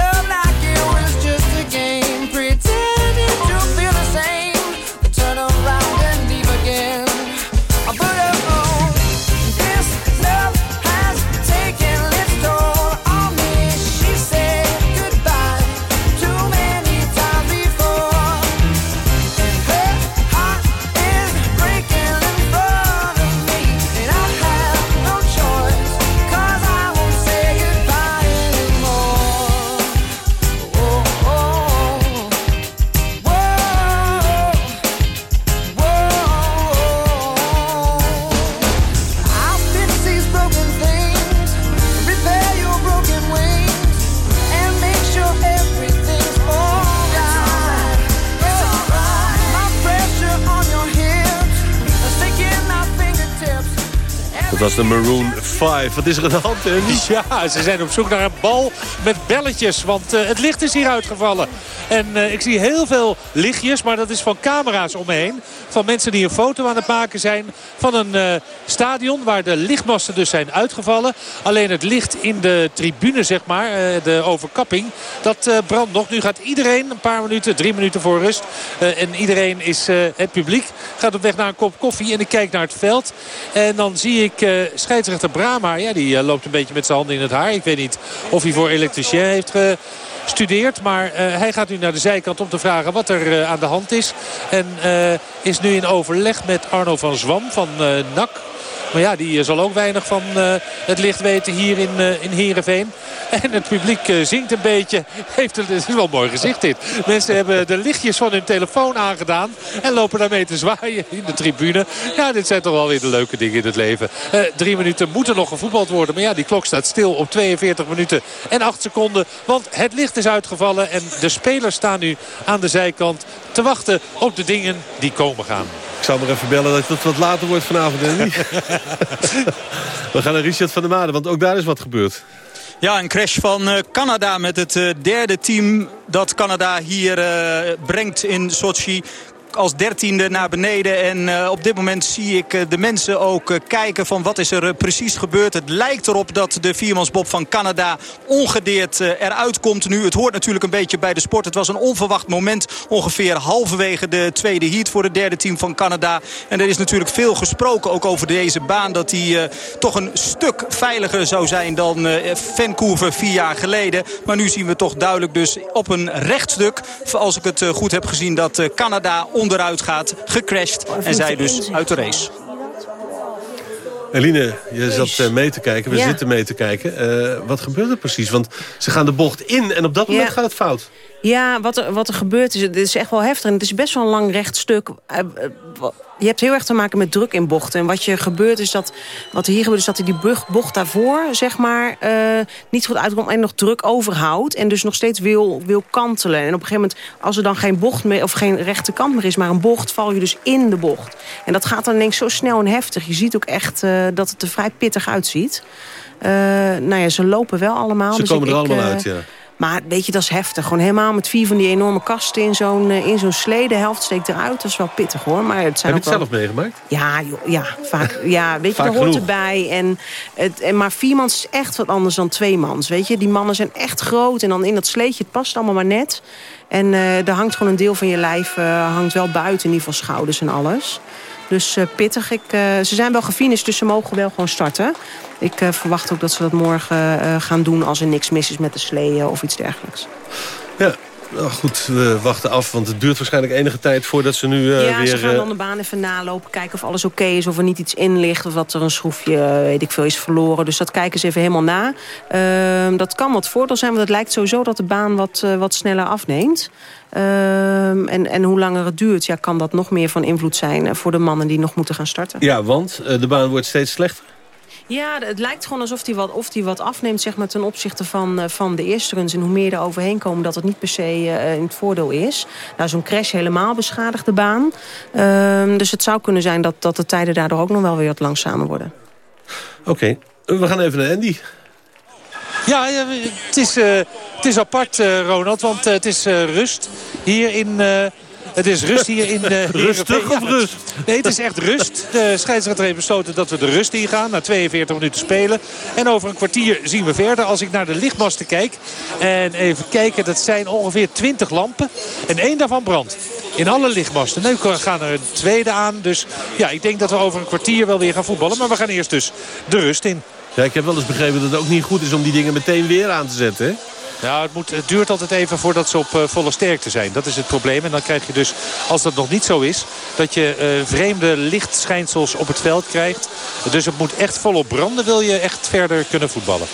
[SPEAKER 17] De Maroon 5. Wat is er aan de hand,
[SPEAKER 11] Ja, ze zijn op zoek naar een bal met belletjes. Want uh, het licht is hier uitgevallen. En uh, ik zie heel veel lichtjes, maar dat is van camera's omheen. Van mensen die een foto aan het maken zijn van een uh, stadion waar de lichtmasten dus zijn uitgevallen. Alleen het licht in de tribune, zeg maar, de overkapping, dat brandt nog. Nu gaat iedereen een paar minuten, drie minuten voor rust. en iedereen is, het publiek, gaat op weg naar een kop koffie. En ik kijk naar het veld. En dan zie ik scheidsrechter Brama, ja, die loopt een beetje met zijn handen in het haar. Ik weet niet of hij voor elektricien heeft gestudeerd. Maar uh, hij gaat nu naar de zijkant om te vragen wat er uh, aan de hand is. En uh, is nu in overleg met Arno van Zwam van NAC. Maar ja, die zal ook weinig van uh, het licht weten hier in, uh, in Heerenveen. En het publiek zingt een beetje. Heeft het, het is wel een mooi gezicht dit. Mensen hebben de lichtjes van hun telefoon aangedaan. En lopen daarmee te zwaaien in de tribune. Ja, dit zijn toch wel weer de leuke dingen in het leven. drie minuten moeten nog gevoetbald worden. Maar ja, die klok staat stil op 42 minuten en 8 seconden. Want het licht is uitgevallen. En de spelers staan nu aan de zijkant te wachten op de dingen die komen gaan.
[SPEAKER 17] Ik zal maar even bellen dat het wat later wordt vanavond. Hè? We gaan naar Richard van der Maden, want ook daar is wat gebeurd.
[SPEAKER 16] Ja, een crash van uh, Canada met het uh, derde team dat Canada hier uh, brengt in Sochi als dertiende naar beneden. En uh, op dit moment zie ik uh, de mensen ook uh, kijken van wat is er precies gebeurd. Het lijkt erop dat de viermansbob van Canada ongedeerd eruit komt nu. Het hoort natuurlijk een beetje bij de sport. Het was een onverwacht moment ongeveer halverwege de tweede heat voor het derde team van Canada. En er is natuurlijk veel gesproken ook over deze baan. Dat die toch een stuk veiliger zou zijn dan Vancouver vier jaar geleden. Maar nu zien we toch duidelijk dus op een rechtstuk. Als ik het goed heb gezien dat Canada onderuit gaat, gecrashed. En zij dus uit de race.
[SPEAKER 10] Eline, je zat uh, mee te kijken, we
[SPEAKER 15] Ja.
[SPEAKER 10] zitten mee te kijken. Eh, wat gebeurt er precies? Want ze gaan de bocht in en op dat moment
[SPEAKER 15] Ja.
[SPEAKER 10] gaat het fout.
[SPEAKER 15] Ja, wat er, wat er gebeurt is, het is echt wel heftig. En het is best wel een lang recht stuk. Eh, eh, Je hebt heel erg te maken met druk in bochten. En wat je gebeurt is dat, wat er hier gebeurt, is dat hij die brug- bocht daarvoor, zeg maar, eh, niet goed uitkomt en nog druk overhoudt. En dus nog steeds wil, wil kantelen. En op een gegeven moment, als er dan geen bocht meer, of geen rechte kant meer is, maar een bocht, val je dus in de bocht. En dat gaat dan ineens zo snel en heftig. Je ziet ook echt dat het er vrij pittig uitziet. Eh, nou ja, ze lopen wel allemaal.
[SPEAKER 10] Ze
[SPEAKER 15] dus
[SPEAKER 10] komen
[SPEAKER 15] ik-
[SPEAKER 10] er allemaal uit, ja.
[SPEAKER 15] Maar weet je, dat is heftig. Gewoon helemaal met vier van die enorme kasten in zo'n eh, in zo'n slee. De helft steekt eruit. Dat is wel pittig hoor. Maar het zijn
[SPEAKER 10] Heb je het
[SPEAKER 15] wel...
[SPEAKER 10] zelf meegemaakt?
[SPEAKER 15] Ja, joh, ja, vaak. Ja, weet je, dat hoort erbij. En het, en, maar viermans is echt wat anders dan tweemans. Weet je, die mannen zijn echt groot. En dan in dat sleetje, het past allemaal maar net. En eh er hangt gewoon een deel van je lijf eh, hangt wel buiten. In ieder geval schouders en alles. Dus eh, pittig. Ik, eh, ze zijn wel gefinished, dus ze mogen wel gewoon starten. Ik eh, verwacht ook dat ze dat morgen gaan doen... als er niks mis is met de sleeën of iets dergelijks.
[SPEAKER 10] Ja, nou goed, we wachten af, want het duurt waarschijnlijk enige tijd voordat ze nu eh,
[SPEAKER 15] ja,
[SPEAKER 10] weer...
[SPEAKER 15] ze gaan
[SPEAKER 10] eh,
[SPEAKER 15] dan de baan even nalopen, kijken of alles oké is... of er niet iets in ligt, of dat er een schroefje, eh, weet ik veel, is verloren. Dus dat kijken ze even helemaal na. Ehm, dat kan wat voordeel zijn, want het lijkt sowieso dat de baan wat, wat sneller afneemt. Ehm, en, en hoe langer het duurt, ja, kan dat nog meer van invloed zijn... voor de mannen die nog moeten gaan starten.
[SPEAKER 10] Ja, want de baan wordt steeds slechter.
[SPEAKER 15] Ja, het lijkt gewoon alsof hij wat, of die wat afneemt zeg maar, ten opzichte van, eh, van de eerste runs. En hoe meer er overheen komen, dat het niet per se eh, in het voordeel is. Nou, zo'n crash helemaal beschadigt de baan. Ehm, dus het zou kunnen zijn dat, dat de tijden daardoor ook nog wel weer wat langzamer worden.
[SPEAKER 10] Oké, we gaan even naar Andy.
[SPEAKER 11] Ja, het is, eh, het is apart, eh, Ronald, want het is eh, rust hier in... het is rust hier in... eh,
[SPEAKER 10] Rustig of rust?
[SPEAKER 11] Nee, het is echt rust. De scheidsrechter heeft besloten dat we de rust ingaan. Na 42 minuten spelen. En over een kwartier zien we verder. Als ik naar de lichtmasten kijk. En even kijken, dat zijn ongeveer 20 lampen. En één daarvan brandt. In alle lichtmasten. Nu gaan er een tweede aan. Dus ja, ik denk dat we over een kwartier wel weer gaan voetballen. Maar we gaan eerst dus de rust in.
[SPEAKER 10] Ja, ik heb wel eens begrepen dat het ook niet goed is om die dingen meteen weer aan te zetten. Hè?
[SPEAKER 11] Ja, het, moet, het duurt altijd even voordat ze op eh, volle sterkte zijn. Dat is het probleem. En dan krijg je dus, als dat nog niet zo is... dat je eh, vreemde lichtschijnsels op het veld krijgt. Dus het moet echt volop branden... wil je echt verder kunnen voetballen.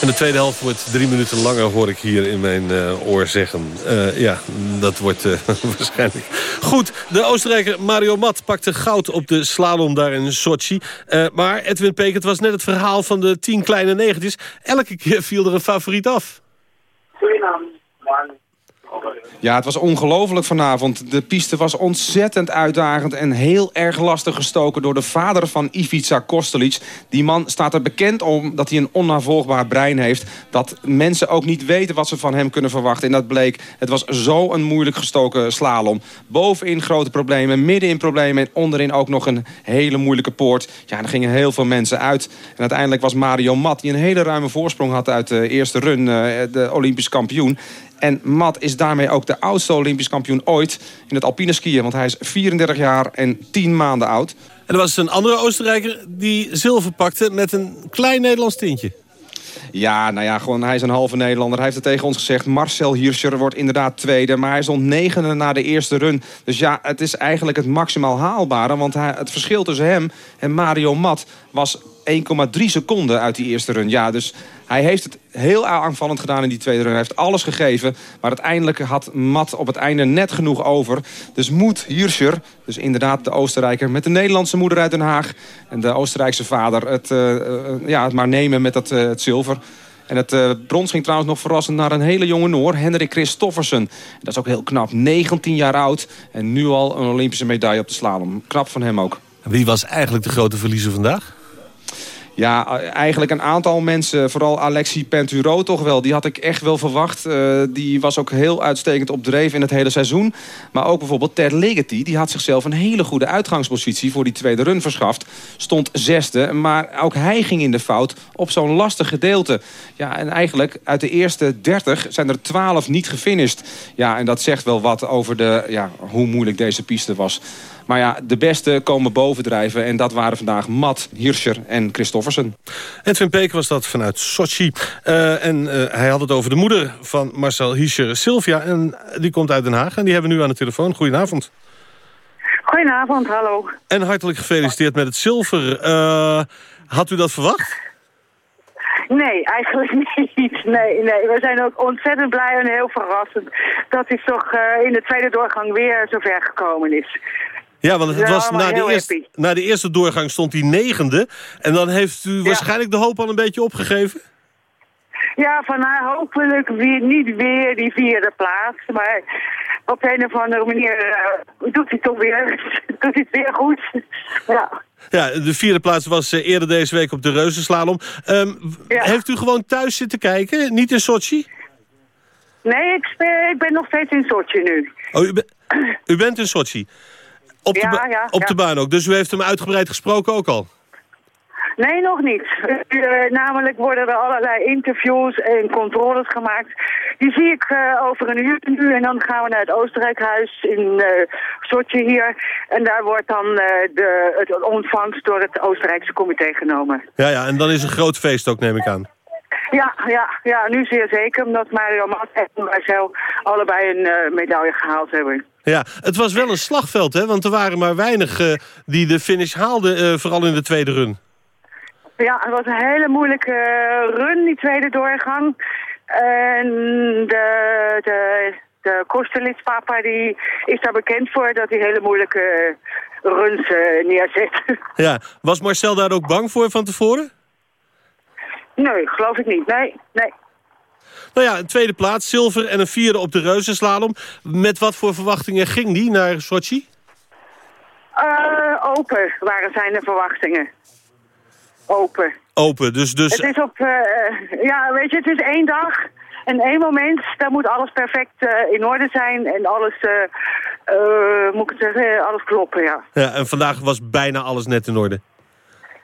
[SPEAKER 10] En de tweede helft wordt drie minuten langer, hoor ik hier in mijn eh, oor zeggen. Eh, ja, dat wordt eh, waarschijnlijk. Goed, de Oostenrijker Mario Mat pakte goud op de slalom daar in Sochi. Maar Edwin Peek, het was net het verhaal van de tien kleine negentjes. Elke keer viel er een favoriet af.
[SPEAKER 18] Ja, het was ongelooflijk vanavond. De piste was ontzettend uitdagend en heel erg lastig gestoken... door de vader van Ivica Kostelic. Die man staat er bekend om dat hij een onnavolgbaar brein heeft... dat mensen ook niet weten wat ze van hem kunnen verwachten. En dat bleek, het was zo een moeilijk gestoken slalom. Bovenin grote problemen, midden in problemen... en onderin ook nog een hele moeilijke poort. Ja, er gingen heel veel mensen uit. En uiteindelijk was Mario Mat, die een hele ruime voorsprong had... uit de eerste run, eh, de Olympisch kampioen... En Matt is daarmee ook de oudste Olympisch kampioen ooit in het alpine skiën. Want hij is 34 jaar en 10 maanden oud.
[SPEAKER 10] En er was een andere Oostenrijker die zilver pakte met een klein Nederlands tintje.
[SPEAKER 18] Ja, nou ja, gewoon, hij is een halve Nederlander. Hij heeft het tegen ons gezegd. Marcel Hirscher wordt inderdaad tweede. Maar hij stond negende na de eerste run. Dus ja, het is eigenlijk het maximaal haalbare. Want hij, het verschil tussen hem en Mario Mat was 1,3 seconden uit die eerste run. Ja, dus hij heeft het heel aanvallend gedaan in die tweede run. Hij heeft alles gegeven. Maar uiteindelijk had Mat op het einde net genoeg over. Dus moet Hirscher, dus inderdaad de Oostenrijker... met de Nederlandse moeder uit Den Haag... en de Oostenrijkse vader het, eh, eh, ja, het maar nemen met dat, eh, het zilver... En het brons ging trouwens nog verrassend naar een hele jonge Noor, Hendrik Christoffersen. Dat is ook heel knap, 19 jaar oud en nu al een Olympische medaille op de slalom. Knap van hem ook.
[SPEAKER 10] Wie was eigenlijk de grote verliezer vandaag?
[SPEAKER 18] Ja, eigenlijk een aantal mensen, vooral Alexi Penturo toch wel. Die had ik echt wel verwacht. Uh, die was ook heel uitstekend op dreef in het hele seizoen. Maar ook bijvoorbeeld Ted Ligety, die had zichzelf een hele goede uitgangspositie voor die tweede run verschaft. Stond zesde, maar ook hij ging in de fout op zo'n lastig gedeelte. Ja, en eigenlijk uit de eerste 30 zijn er 12 niet gefinished. Ja, en dat zegt wel wat over de, ja, hoe moeilijk deze piste was. Maar ja, de beste komen bovendrijven. En dat waren vandaag Matt, Hirscher en Christoffersen.
[SPEAKER 10] Edwin Peek was dat vanuit Sochi. Uh, en uh, hij had het over de moeder van Marcel Hirscher, Sylvia. En die komt uit Den Haag. En die hebben we nu aan de telefoon. Goedenavond.
[SPEAKER 19] Goedenavond, hallo.
[SPEAKER 10] En hartelijk gefeliciteerd met het zilver. Uh, had u dat verwacht?
[SPEAKER 19] Nee, eigenlijk niet. Nee, nee. We zijn ook ontzettend blij en heel verrassend dat hij toch uh, in de tweede doorgang weer zover gekomen is.
[SPEAKER 10] Ja, want het was na de, eerste, na de eerste doorgang stond hij negende. En dan heeft u waarschijnlijk de hoop al een beetje opgegeven?
[SPEAKER 19] Ja, van nou, hopelijk weer, niet weer die vierde plaats. Maar op een of andere manier uh, doet hij toch weer, doet hij het weer goed. ja.
[SPEAKER 10] Ja, de vierde plaats was uh, eerder deze week op de Reuzenslalom. Um, ja. Heeft u gewoon thuis zitten kijken, niet in Sochi?
[SPEAKER 19] Nee, ik, ik ben nog steeds in Sochi nu.
[SPEAKER 10] Oh, u, u bent in Sochi? Op,
[SPEAKER 19] ja,
[SPEAKER 10] de,
[SPEAKER 19] ja,
[SPEAKER 10] op de baan ook, dus u heeft hem uitgebreid gesproken ook al?
[SPEAKER 19] Nee, nog niet. Uh, namelijk worden er allerlei interviews en controles gemaakt. Die zie ik uh, over een uur nu en dan gaan we naar het Oostenrijkhuis in uh, Sochi hier. En daar wordt dan de, het ontvangst door het Oostenrijkse comité genomen.
[SPEAKER 10] Ja, ja, en dan is een groot feest ook, neem ik aan.
[SPEAKER 19] Ja, ja, ja, nu zeer zeker, omdat Mario Mat en Marcel allebei een medaille gehaald hebben.
[SPEAKER 10] Ja, het was wel een slagveld, hè? Want er waren maar weinig die de finish haalden, vooral in de tweede run.
[SPEAKER 19] Ja, het was een hele moeilijke run, die tweede doorgang. En de, de, de Kostelitspapa die is daar bekend voor dat hij hele moeilijke runs neerzet.
[SPEAKER 10] Ja, was Marcel daar ook bang voor van tevoren?
[SPEAKER 19] Nee, geloof ik niet. Nee, nee.
[SPEAKER 10] Nou ja, een tweede plaats, zilver en een vierde op de reuzenslalom. Met wat voor verwachtingen ging die naar Sochi?
[SPEAKER 19] Uh, open waren zijn de verwachtingen open.
[SPEAKER 10] Open, dus... dus...
[SPEAKER 19] Het is op, uh, ja, weet je, het is één dag en één moment. Daar moet alles perfect uh, in orde zijn en alles, moet ik zeggen, alles kloppen, ja.
[SPEAKER 10] Ja, en vandaag was bijna alles net in orde.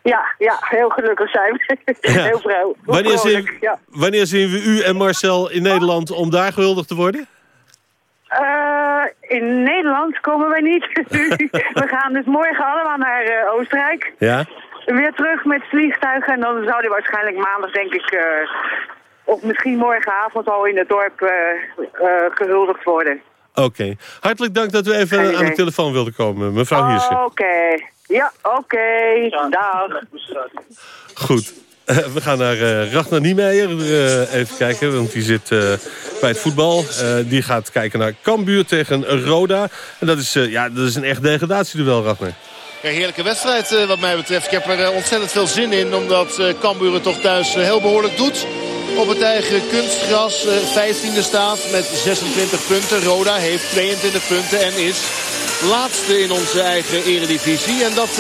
[SPEAKER 19] Ja, ja, heel gelukkig zijn we. Ja. Heel vrouw.
[SPEAKER 10] Wanneer, zien, ja. wanneer zien we u en Marcel in Nederland om daar gehuldigd te worden?
[SPEAKER 19] Uh, in Nederland komen wij niet. we gaan dus morgen allemaal naar uh, Oostenrijk.
[SPEAKER 10] Ja
[SPEAKER 19] weer terug met vliegtuigen. En dan zou hij waarschijnlijk maandag, denk ik, uh, of misschien morgenavond al in het dorp gehuldigd worden.
[SPEAKER 10] Oké. Okay. Hartelijk dank dat u even aan de telefoon wilde komen, mevrouw oh, Hirsche.
[SPEAKER 19] Oké. Ja, oké. Okay. Dag.
[SPEAKER 10] Goed. we gaan naar uh, Ragnar Niemeyer uh, even kijken, want die zit uh, bij het voetbal. die gaat kijken naar Cambuur tegen Roda. En dat is, ja, dat is een echt degradatieduel, Ragnar.
[SPEAKER 20] Ja, heerlijke wedstrijd uh, wat mij betreft. Ik heb er uh, ontzettend veel zin in. Omdat uh, Cambuur het toch thuis heel behoorlijk doet. Op het eigen kunstgras 15e staat met 26 punten. Roda heeft 22 punten en is laatste in onze eigen eredivisie. En dat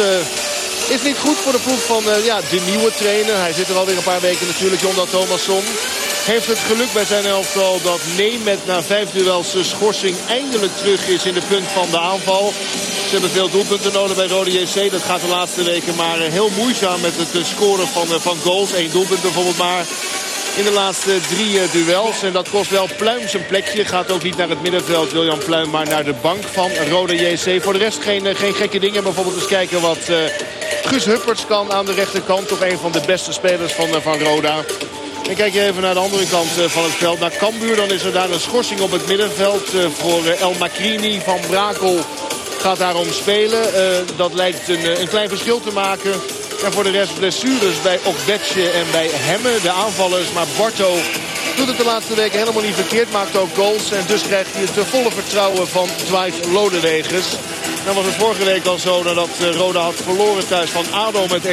[SPEAKER 20] is niet goed voor de ploeg van ja, de nieuwe trainer. Hij zit er alweer een paar weken natuurlijk, Jonda Thomasson. Heeft het geluk bij zijn elftal dat Nemet na vijf duels schorsing eindelijk terug is in de punt van de aanval. Ze hebben veel doelpunten nodig bij Rode JC. Dat gaat de laatste weken maar heel moeizaam met het scoren van, van goals. Eén doelpunt bijvoorbeeld maar in de laatste drie duels. En dat kost wel Pluim zijn plekje. Gaat ook niet naar het middenveld, William Pluim, maar naar de bank van Rode JC. Voor de rest geen, geen gekke dingen. Bijvoorbeeld eens kijken wat uh, Guus Hupperts kan aan de rechterkant. Toch een van de beste spelers van, van Roda. En kijk je even naar de andere kant eh, van het veld. Naar Cambuur, dan is er daar een schorsing op het middenveld. Eh, voor eh, El Macrini van Brakel gaat daarom spelen. dat lijkt een, een klein verschil te maken. En voor de rest blessures bij Okbetje en bij Hemme, de aanvallers. Maar Barto doet het de laatste weken helemaal niet verkeerd. Maakt ook goals. En dus krijgt hij het volle vertrouwen van Dwight Lodewegers. Dan was het vorige week al zo nadat Roda had verloren thuis van ADO met 1-0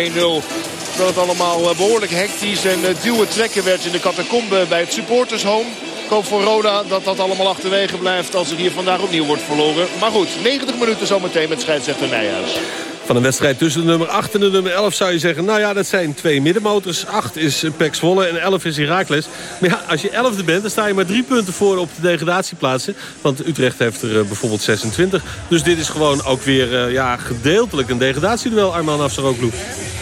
[SPEAKER 20] dat het allemaal eh, behoorlijk hectisch en eh, duwen trekken werd in de catacombe bij het supportershome. Ik hoop voor Roda dat dat allemaal achterwege blijft als er hier vandaag opnieuw wordt verloren. Maar goed, 90 minuten zometeen met scheidsrechter Nijhuis.
[SPEAKER 10] Van een wedstrijd tussen de nummer 8 en de nummer 11 zou je zeggen... nou ja, dat zijn twee middenmotors. 8 is Pek Zwolle en 11 is Heracles. Maar ja, als je 11e bent, dan sta je maar drie punten voor op de degradatieplaatsen. Want Utrecht heeft er uh, bijvoorbeeld 26. Dus dit is gewoon ook weer uh, ja, gedeeltelijk een degradatieduel, Arman Afsaroglu.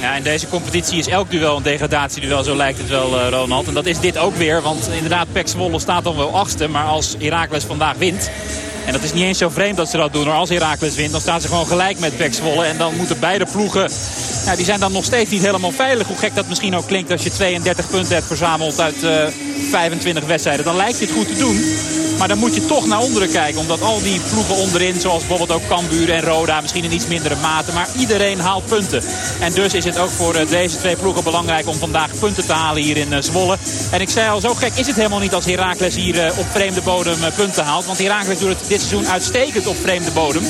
[SPEAKER 21] Ja, in deze competitie is elk duel een degradatieduel, zo lijkt het wel, Ronald. En dat is dit ook weer, want inderdaad, Pek Zwolle staat dan wel achtste. Maar als Heracles vandaag wint, En dat is niet eens zo vreemd dat ze dat doen. Maar als Heracles wint, dan staan ze gewoon gelijk met Pek Zwolle. En dan moeten beide ploegen... Ja, die zijn dan nog steeds niet helemaal veilig. Hoe gek dat misschien ook klinkt als je 32 punten hebt verzameld uit uh, 25 wedstrijden. Dan lijkt je het goed te doen. Maar dan moet je toch naar onderen kijken. Omdat al die ploegen onderin, zoals bijvoorbeeld ook Cambuur en Roda... misschien in iets mindere mate, maar iedereen haalt punten. En dus is het ook voor deze twee ploegen belangrijk om vandaag punten te halen hier in Zwolle. En ik zei al, zo gek is het helemaal niet als Heracles hier op vreemde bodem punten haalt. Want Heracles doet het dit seizoen uitstekend op vreemde bodem.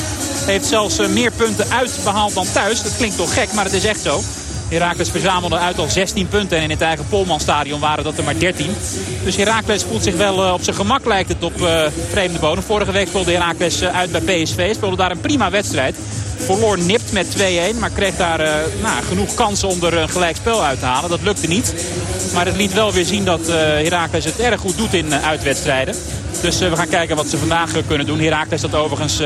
[SPEAKER 21] Heeft zelfs meer punten uitbehaald dan thuis. Dat klinkt toch gek, maar het is echt zo. Heracles verzamelde uit al 16 punten. En in het eigen Polmanstadion waren dat er maar 13. Dus Heracles voelt zich wel op zijn gemak lijkt het op uh, vreemde bodem. Vorige week speelde Heracles uit bij PSV. Speelde daar een prima wedstrijd. Verloor nipt met 2-1. Maar kreeg daar uh, nou, genoeg kansen om er een gelijkspel uit te halen. Dat lukte niet. Maar het liet wel weer zien dat uh, Heracles het erg goed doet in uitwedstrijden. Dus we gaan kijken wat ze vandaag kunnen doen. Heracles dat overigens,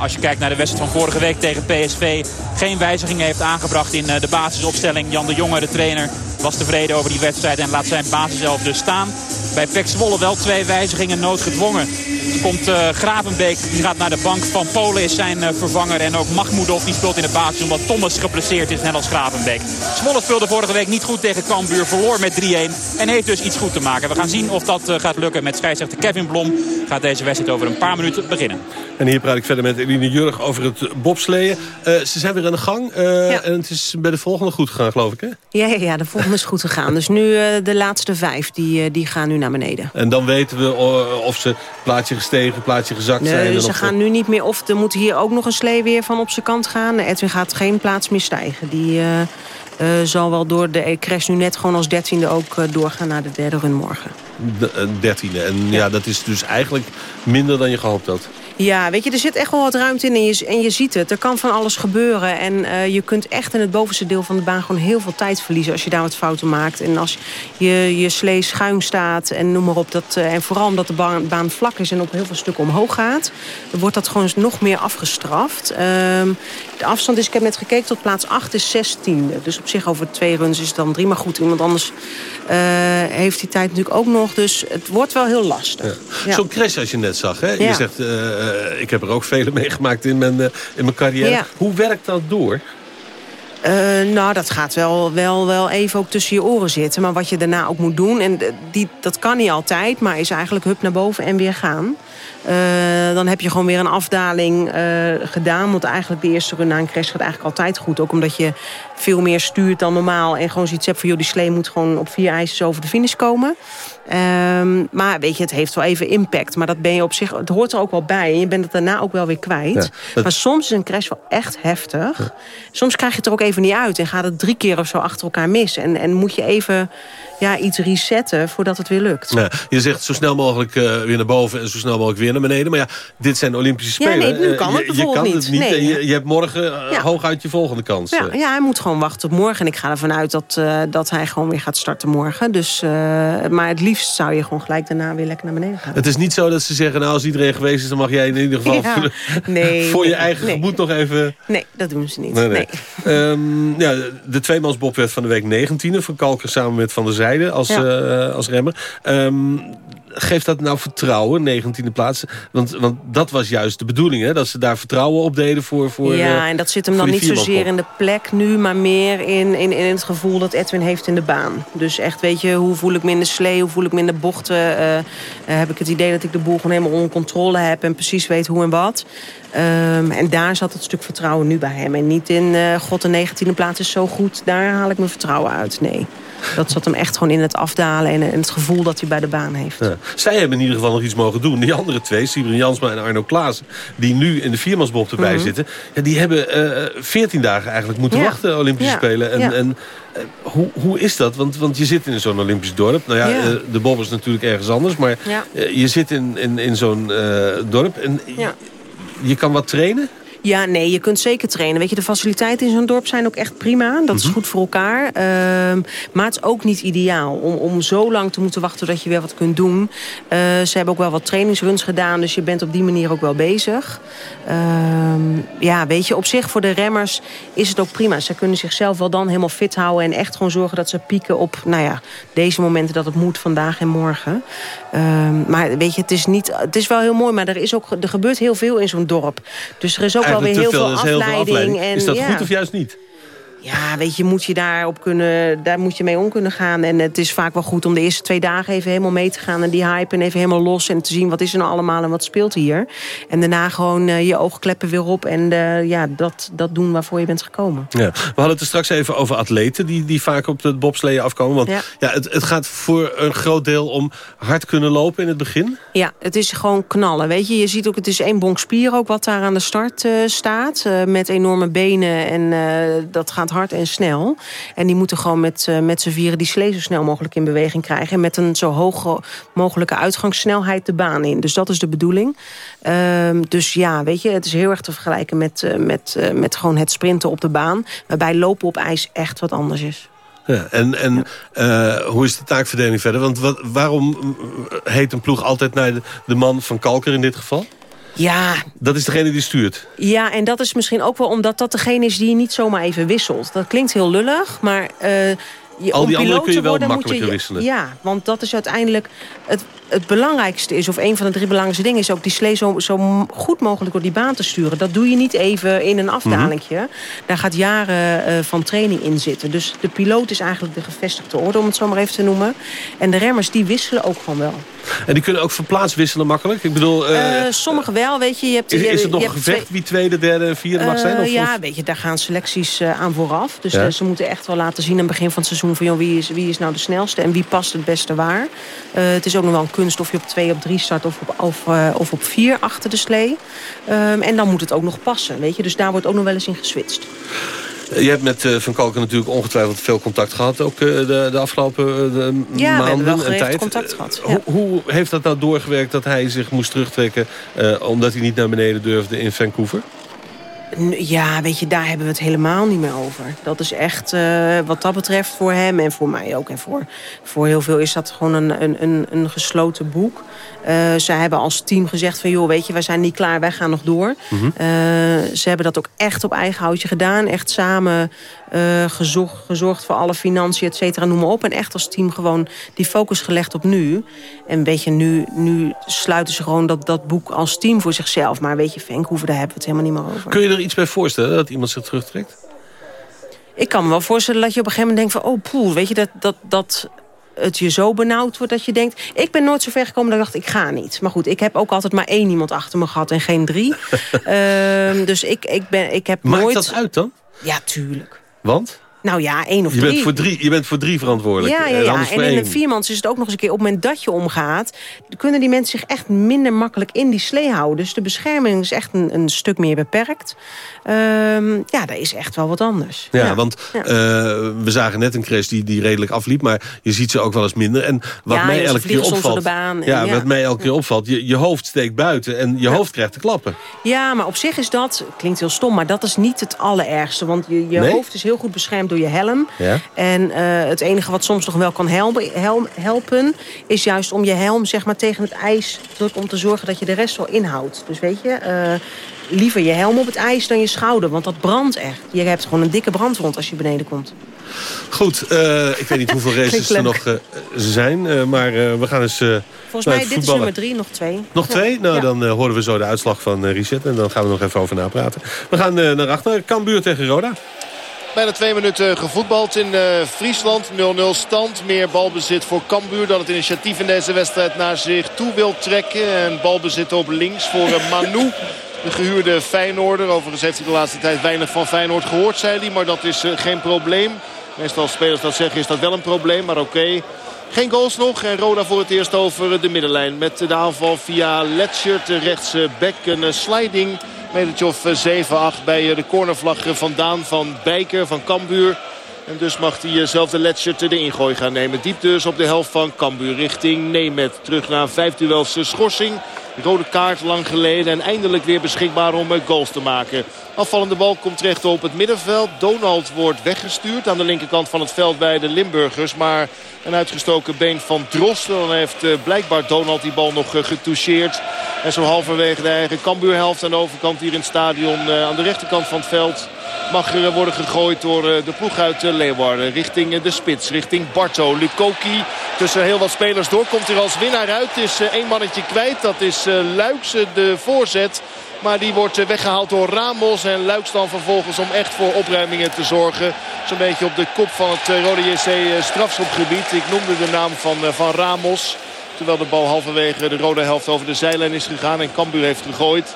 [SPEAKER 21] als je kijkt naar de wedstrijd van vorige week tegen PSV... geen wijzigingen heeft aangebracht in de basisopstelling. Jan de Jonge, de trainer, was tevreden over die wedstrijd en laat zijn basiself dus staan. Bij Pek Zwolle wel twee wijzigingen noodgedwongen. Er komt uh, Gravenbeek, die gaat naar de bank. Van Polen is zijn uh, vervanger. En ook Mahmoudov, die speelt in de basis omdat Thomas geplaceerd is, net als Gravenbeek. Zwolle speelde vorige week niet goed tegen Cambuur. Verloor met 3-1 en heeft dus iets goed te maken. We gaan zien of dat uh, gaat lukken met scheidsrechter Kevin Blom. Gaat deze wedstrijd over een paar minuten beginnen.
[SPEAKER 10] En hier praat ik verder met Eline Jurg over het bobsleeën. ze zijn weer aan de gang. Ja. En het is bij de volgende goed gegaan, geloof ik, hè?
[SPEAKER 15] Ja, ja, ja de volgende is goed gegaan. Dus nu de laatste vijf, die, die gaan nu naar beneden.
[SPEAKER 10] En dan weten we of ze plaatje gestegen, plaatje gezakt
[SPEAKER 15] nee,
[SPEAKER 10] zijn.
[SPEAKER 15] Dus ze gaan nu niet meer, of er moet hier ook nog een slee weer van op zijn kant gaan. Edwin gaat geen plaats meer stijgen. Die uh, zal wel door de crash nu net gewoon als dertiende ook doorgaan naar de derde run morgen.
[SPEAKER 10] De, dertiende. En ja. ja, dat is dus eigenlijk minder dan je gehoopt had.
[SPEAKER 15] Ja, weet je, er zit echt wel wat ruimte in en je, en je ziet het. Er kan van alles gebeuren. En uh, je kunt echt in het bovenste deel van de baan gewoon heel veel tijd verliezen... als je daar wat fouten maakt. En als je, je slee schuin staat en noem maar op. Dat, uh, en vooral omdat de baan, baan, vlak is en op heel veel stukken omhoog gaat... dan wordt dat gewoon nog meer afgestraft. Uh, de afstand is, ik heb net gekeken, tot plaats 8 is 16. Dus op zich over twee runs is het dan drie. Maar goed, iemand anders uh, heeft die tijd natuurlijk ook nog. Dus het wordt wel heel lastig.
[SPEAKER 10] Ja. Ja. Zo'n crash als je net zag, hè? Je zegt... Uh, ik heb er ook vele meegemaakt in mijn, uh, in mijn carrière. Ja. Hoe werkt dat door?
[SPEAKER 15] Uh, nou, dat gaat wel, wel, wel even ook tussen je oren zitten. Maar wat je daarna ook moet doen, en die, dat kan niet altijd... maar is eigenlijk hup naar boven en weer gaan. Uh, dan heb je gewoon weer een afdaling uh, gedaan. Want eigenlijk de eerste run na een crash gaat eigenlijk altijd goed. Ook omdat je veel meer stuurt dan normaal. En gewoon zoiets hebt van, joh, die slee moet gewoon op vier ijzers over de finish komen. Um, maar weet je, het heeft wel even impact. Maar dat ben je op zich, het hoort er ook wel bij. En je bent het daarna ook wel weer kwijt. Ja, dat... Maar soms is een crash wel echt heftig. Ja. Soms krijg je het er ook even niet uit. En gaat het drie keer of zo achter elkaar mis. En, en moet je even ja, iets resetten voordat het weer lukt.
[SPEAKER 10] Ja, je zegt zo snel mogelijk uh, weer naar boven en zo snel mogelijk weer naar beneden. Maar ja, dit zijn Olympische Spelen.
[SPEAKER 15] Ja, nee, nu kan het
[SPEAKER 10] je, je kan
[SPEAKER 15] niet.
[SPEAKER 10] het niet.
[SPEAKER 15] Nee.
[SPEAKER 10] Je, je hebt morgen uh, ja. hooguit je volgende kans.
[SPEAKER 15] Ja, ja, hij moet gewoon wachten op morgen. En ik ga ervan uit dat, uh, dat hij gewoon weer gaat starten morgen. Dus, maar het liefst zou je gewoon gelijk daarna weer lekker naar beneden gaan.
[SPEAKER 10] Het is niet zo dat ze zeggen, nou als iedereen geweest is... dan mag jij in ieder geval voor,
[SPEAKER 15] nee,
[SPEAKER 10] voor je eigen
[SPEAKER 15] nee.
[SPEAKER 10] gemoed nog even...
[SPEAKER 15] Nee, dat doen ze niet.
[SPEAKER 10] Nee. Um, ja, de tweemansbob werd van de week 19e. Van Kalker samen met Van der Zijde als, ja. uh, als remmer. Um, geeft dat nou vertrouwen, 19e plaats? Want, want dat was juist de bedoeling, hè? Dat ze daar vertrouwen op deden voor... voor
[SPEAKER 15] ja, uh, en dat zit hem dan niet zozeer in de plek nu... maar meer in, in, in het gevoel dat Edwin heeft in de baan. Dus echt, weet je, hoe voel ik me in de slee? Hoe voel ik me in de bochten? Uh, uh, heb ik het idee dat ik de boel gewoon helemaal onder controle heb... en precies weet hoe en wat? Um, en daar zat het stuk vertrouwen nu bij hem. En niet in, god, de 19e plaats is zo goed. Daar haal ik mijn vertrouwen uit, nee. Dat zat hem echt gewoon in het afdalen en het gevoel dat hij bij de baan heeft.
[SPEAKER 10] Ja. Zij hebben in ieder geval nog iets mogen doen. Die andere twee, Sibren Jansma en Arno Klaas... die nu in de viermansbob erbij mm -hmm. zitten... Ja, die hebben veertien uh, dagen eigenlijk moeten
[SPEAKER 15] ja.
[SPEAKER 10] wachten, Olympische
[SPEAKER 15] ja.
[SPEAKER 10] Spelen. En, en uh, hoe, hoe is dat? Want, want je zit in zo'n Olympisch dorp. Nou ja, uh, de bob is natuurlijk ergens anders. Maar je zit in, in, in zo'n dorp en je kan wat trainen?
[SPEAKER 15] Ja, nee, je kunt zeker trainen. Weet je, de faciliteiten in zo'n dorp zijn ook echt prima. Dat is
[SPEAKER 10] Mhm.
[SPEAKER 15] goed voor elkaar. Ehm, maar het is ook niet ideaal om, om zo lang te moeten wachten... dat je weer wat kunt doen. Eh, ze hebben ook wel wat trainingsruns gedaan... dus je bent op die manier ook wel bezig. Ehm, ja, weet je, op zich voor de remmers is het ook prima. Ze kunnen zichzelf wel dan helemaal fit houden... en echt gewoon zorgen dat ze pieken op nou ja, deze momenten dat het moet, vandaag en morgen. Ehm, maar weet je, het is, niet, het is wel heel mooi... maar er, is ook, er gebeurt heel veel in zo'n dorp. Dus er is ook wel weer
[SPEAKER 10] Eigenlijk
[SPEAKER 15] heel veel,
[SPEAKER 10] heel
[SPEAKER 15] afleiding.
[SPEAKER 10] veel afleiding.
[SPEAKER 15] En,
[SPEAKER 10] is dat
[SPEAKER 15] ja.
[SPEAKER 10] goed of juist niet?
[SPEAKER 15] Ja, weet je, moet je daarop kunnen, daar moet je mee om kunnen gaan. En het is vaak wel goed om de eerste twee dagen even helemaal mee te gaan... en die hype en even helemaal los en te zien wat is er nou allemaal en wat speelt hier. En daarna gewoon eh, je oogkleppen weer op en eh, ja, dat, dat doen waarvoor je bent gekomen.
[SPEAKER 10] Ja. We hadden het er straks even over atleten die, die vaak op het bobsleeën afkomen. Want ja.
[SPEAKER 15] Ja.
[SPEAKER 10] het, het gaat voor een groot deel om hard kunnen lopen in het begin.
[SPEAKER 15] Ja, het is gewoon knallen. Weet je, je ziet ook, het is één bonk spier ook wat daar aan de start eh, staat. met enorme benen en dat gaat hard en snel. En die moeten gewoon met, eh, met z'n vieren die slee zo snel mogelijk in beweging krijgen. En met een zo hoog mogelijke uitgangssnelheid de baan in. Dus dat is de bedoeling. Ehm, dus ja, weet je, het is heel erg te vergelijken met, eh, met, eh, met gewoon het sprinten op de baan. Waarbij lopen op ijs echt wat anders is.
[SPEAKER 10] Ja, en en hoe is de taakverdeling verder? Want wat, waarom heet een ploeg altijd naar de, de man van Kalker in dit geval?
[SPEAKER 15] Ja,
[SPEAKER 10] Dat is degene die stuurt.
[SPEAKER 15] Ja, en dat is misschien ook wel omdat dat degene is die je niet zomaar even wisselt. Dat klinkt heel lullig, maar... eh, je,
[SPEAKER 10] Al die anderen kun je wel makkelijker
[SPEAKER 15] je,
[SPEAKER 10] wisselen.
[SPEAKER 15] Ja, want dat is uiteindelijk... Het, het belangrijkste is, of een van de drie belangrijkste dingen... is ook die slee zo, zo goed mogelijk door die baan te sturen. Dat doe je niet even in een afdalingje.
[SPEAKER 10] Mhm.
[SPEAKER 15] Daar gaat jaren eh, van training in zitten. Dus de piloot is eigenlijk de gevestigde orde, om het zo maar even te noemen. En de remmers, die wisselen ook gewoon wel.
[SPEAKER 10] En die kunnen ook van plaats wisselen makkelijk? Ik bedoel, eh,
[SPEAKER 15] Eh, sommigen wel, weet je. je hebt,
[SPEAKER 10] is, is het nog een gevecht
[SPEAKER 15] twee-
[SPEAKER 10] wie tweede, derde vierde mag zijn? Of,
[SPEAKER 15] ja, weet je, daar gaan selecties aan vooraf. Dus
[SPEAKER 10] Ja.
[SPEAKER 15] ze moeten echt wel laten zien aan het begin van het seizoen... van joh, wie, is, wie is nou de snelste en wie past het beste waar. Het is ook nog wel een kunst of je op twee, op drie start... of op, of, eh, of op vier achter de slee. Ehm, en dan moet het ook nog passen, weet je. Dus daar wordt ook nog wel eens in geswitst.
[SPEAKER 10] Eh, Je hebt met eh, Van Kalken natuurlijk ongetwijfeld veel contact gehad. Ook de, de afgelopen de
[SPEAKER 15] hebben
[SPEAKER 10] maanden
[SPEAKER 15] wel
[SPEAKER 10] en tijd.
[SPEAKER 15] contact
[SPEAKER 10] Eh,
[SPEAKER 15] gehad,
[SPEAKER 10] Hoe, hoe heeft dat nou doorgewerkt dat hij zich moest terugtrekken... omdat hij niet naar beneden durfde in Vancouver?
[SPEAKER 15] Ja, weet je, daar hebben we het helemaal niet meer over. Dat is echt, eh, wat dat betreft, voor hem en voor mij ook. En voor, voor heel veel is dat gewoon een, een, een gesloten boek. Eh ze hebben als team gezegd van, joh, weet je, wij zijn niet klaar, wij gaan nog door.
[SPEAKER 10] Mhm.
[SPEAKER 15] Eh, ze hebben dat ook echt op eigen houtje gedaan. Echt samen eh, gezorgd, gezorgd voor alle financiën, et cetera, noem maar op. En echt als team gewoon die focus gelegd op nu. En weet je, nu, nu sluiten ze gewoon dat, dat boek als team voor zichzelf. Maar weet je, Vancouver, daar hebben we het helemaal niet meer over.
[SPEAKER 10] Kun je er iets bij voorstellen dat iemand zich terugtrekt?
[SPEAKER 15] Ik kan me wel voorstellen dat je op een gegeven moment denkt van... oh poeh, weet je, dat, dat, dat het je zo benauwd wordt dat je denkt... ik ben nooit zo ver gekomen dat ik dacht, ik ga niet. Maar goed, ik heb ook altijd maar één iemand achter me gehad en geen drie. Ehm, dus ik, ik, ben, ik heb
[SPEAKER 10] Maakt
[SPEAKER 15] nooit...
[SPEAKER 10] dat uit dan?
[SPEAKER 15] Ja, tuurlijk.
[SPEAKER 10] Want?
[SPEAKER 15] Nou ja, één of
[SPEAKER 10] Je
[SPEAKER 15] drie.
[SPEAKER 10] bent, voor drie, je bent voor drie verantwoordelijk.
[SPEAKER 15] Ja, ja,
[SPEAKER 10] en
[SPEAKER 15] ja.
[SPEAKER 10] anders
[SPEAKER 15] En in een viermans is het ook nog eens een keer... op het moment dat je omgaat... kunnen die mensen zich echt minder makkelijk in die slee houden. Dus de bescherming is echt een, een stuk meer beperkt. Ehm, ja, dat is echt wel wat anders.
[SPEAKER 10] Ja, want
[SPEAKER 15] Ja.
[SPEAKER 10] eh, we zagen net een crash die, die redelijk afliep. Maar je ziet ze ook wel eens minder. En wat
[SPEAKER 15] Ja,
[SPEAKER 10] mij
[SPEAKER 15] ja,
[SPEAKER 10] elke keer opvalt...
[SPEAKER 15] baan
[SPEAKER 10] ja,
[SPEAKER 15] ja.
[SPEAKER 10] wat mij elke keer opvalt... Je, je hoofd steekt buiten en je hoofd krijgt de klappen.
[SPEAKER 15] Ja, maar op zich is dat, klinkt heel stom, maar dat is niet het allerergste. Want je, je
[SPEAKER 10] Nee?
[SPEAKER 15] hoofd is heel goed beschermd door je helm.
[SPEAKER 10] Ja.
[SPEAKER 15] En eh, het enige wat soms nog wel kan helpen, helm- helpen... is juist om je helm zeg maar, tegen het ijs te drukken... om te zorgen dat je de rest wel inhoudt. Dus weet je, eh, liever je helm op het ijs dan je schouder. Want dat brandt echt. Je hebt gewoon een dikke brandwond als je beneden komt.
[SPEAKER 10] Goed, eh, ik weet niet hoeveel races er nog zijn. maar we gaan eens
[SPEAKER 15] Volgens mij, dit is nummer drie, nog twee.
[SPEAKER 10] Nog
[SPEAKER 15] Ja.
[SPEAKER 10] twee? Nou,
[SPEAKER 15] Ja.
[SPEAKER 10] dan horen we zo de uitslag van Richard. En dan gaan we nog even over napraten. We gaan naar achter. Cambuur tegen Roda.
[SPEAKER 20] Bijna twee minuten gevoetbald in eh, Friesland. 0-0 stand. Meer balbezit voor Cambuur dat het initiatief in deze wedstrijd naar zich toe wil trekken. En balbezit op links voor eh, Manu. De gehuurde Feyenoorder. Overigens heeft hij de laatste tijd weinig van Feyenoord gehoord, zei hij. Maar dat is eh, geen probleem. Meestal spelers dat zeggen is dat wel een probleem. Maar oké. Geen goals nog. En Roda voor het eerst over de middenlijn. Met de aanval via Letchert. De rechtse back. Een sliding. Metertje of 7-8 bij eh, de cornervlag eh, vandaan van Bijker van Cambuur. En dus mag hij eh, zelf de ingooi gaan nemen. Diep dus op de helft van Cambuur richting Nemet. Terug naar vijf duels eh, schorsing. Rode kaart lang geleden en eindelijk weer beschikbaar om goals te maken. Afvallende bal komt terecht op het middenveld. Donald wordt weggestuurd aan de linkerkant van het veld bij de Limburgers. Maar een uitgestoken been van Drosten. Dan heeft blijkbaar Donald die bal nog getoucheerd. En zo halverwege de eigen Cambuurhelft aan de overkant hier in het stadion. aan de rechterkant van het veld mag er worden gegooid door de ploeg uit Leeuwarden. Richting de spits, richting Barto. Lukoki tussen heel wat spelers door komt er als winnaar uit. is één mannetje kwijt, dat is Luikse de voorzet. Maar die wordt weggehaald door Ramos. En Luiks dan vervolgens om echt voor opruimingen te zorgen. Zo'n beetje op de kop van het Rode JC strafschopgebied. Ik noemde de naam van, van Ramos. Terwijl de bal halverwege de rode helft over de zijlijn is gegaan. En Cambuur heeft gegooid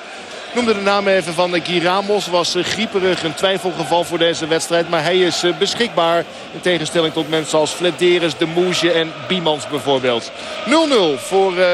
[SPEAKER 20] noemde de naam even van Guy Ramos. Was grieperig een twijfelgeval voor deze wedstrijd. Maar hij is beschikbaar. In tegenstelling tot mensen als Flederis, De Moesje en Biemans bijvoorbeeld. 0-0 voor uh,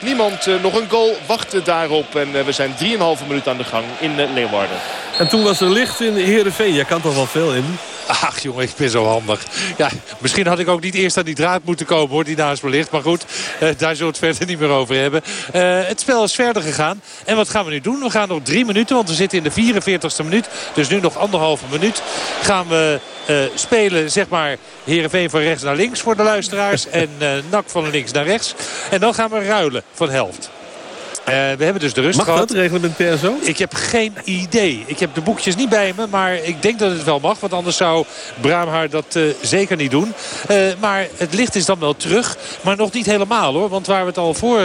[SPEAKER 20] niemand. Nog een goal wachten daarop. En we zijn 3,5 minuut aan de gang in Leeuwarden.
[SPEAKER 10] En toen was er licht in Heerenveen. Jij kan toch wel veel in?
[SPEAKER 11] Ach jongen, ik ben zo handig. Ja, misschien had ik ook niet eerst aan die draad moeten komen hoor, die naast me ligt. Maar goed, uh, daar zullen we het verder niet meer over hebben. Uh, het spel is verder gegaan. En wat gaan we nu doen? We gaan nog drie minuten, want we zitten in de 44ste minuut. Dus nu nog anderhalve minuut. Gaan we uh, spelen, zeg maar, Heerenveen van rechts naar links voor de luisteraars. en Nak van links naar rechts. En dan gaan we ruilen van helft. Uh, we hebben dus de rust
[SPEAKER 10] Mag
[SPEAKER 11] gehad.
[SPEAKER 10] dat reglementair zo?
[SPEAKER 11] Ik heb geen idee. Ik heb de boekjes niet bij me, maar ik denk dat het wel mag. Want anders zou Braamhaar dat uh, zeker niet doen. Uh, maar het licht is dan wel terug. Maar nog niet helemaal hoor. Want waar we het al voor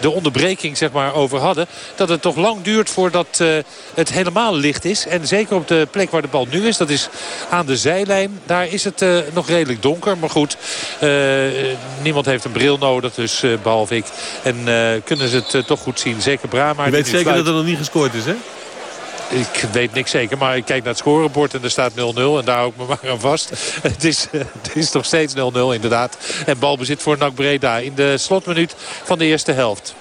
[SPEAKER 11] de onderbreking zeg maar, over hadden. Dat het toch lang duurt voordat het helemaal licht is. En zeker op de plek waar de bal nu is. Dat is aan de zijlijn. Daar is het nog redelijk donker. Maar goed, niemand heeft een bril nodig. Dus behalve ik. En kunnen ze het toch goed zien. Zeker Brama.
[SPEAKER 10] Je weet zeker dat er nog niet gescoord is, hè?
[SPEAKER 11] Ik weet niks zeker, maar ik kijk naar het scorebord en er staat 0-0. En daar hou ik me maar aan vast. Het is, het is nog steeds 0-0 inderdaad. En balbezit voor NAC Breda in de slotminuut van de eerste helft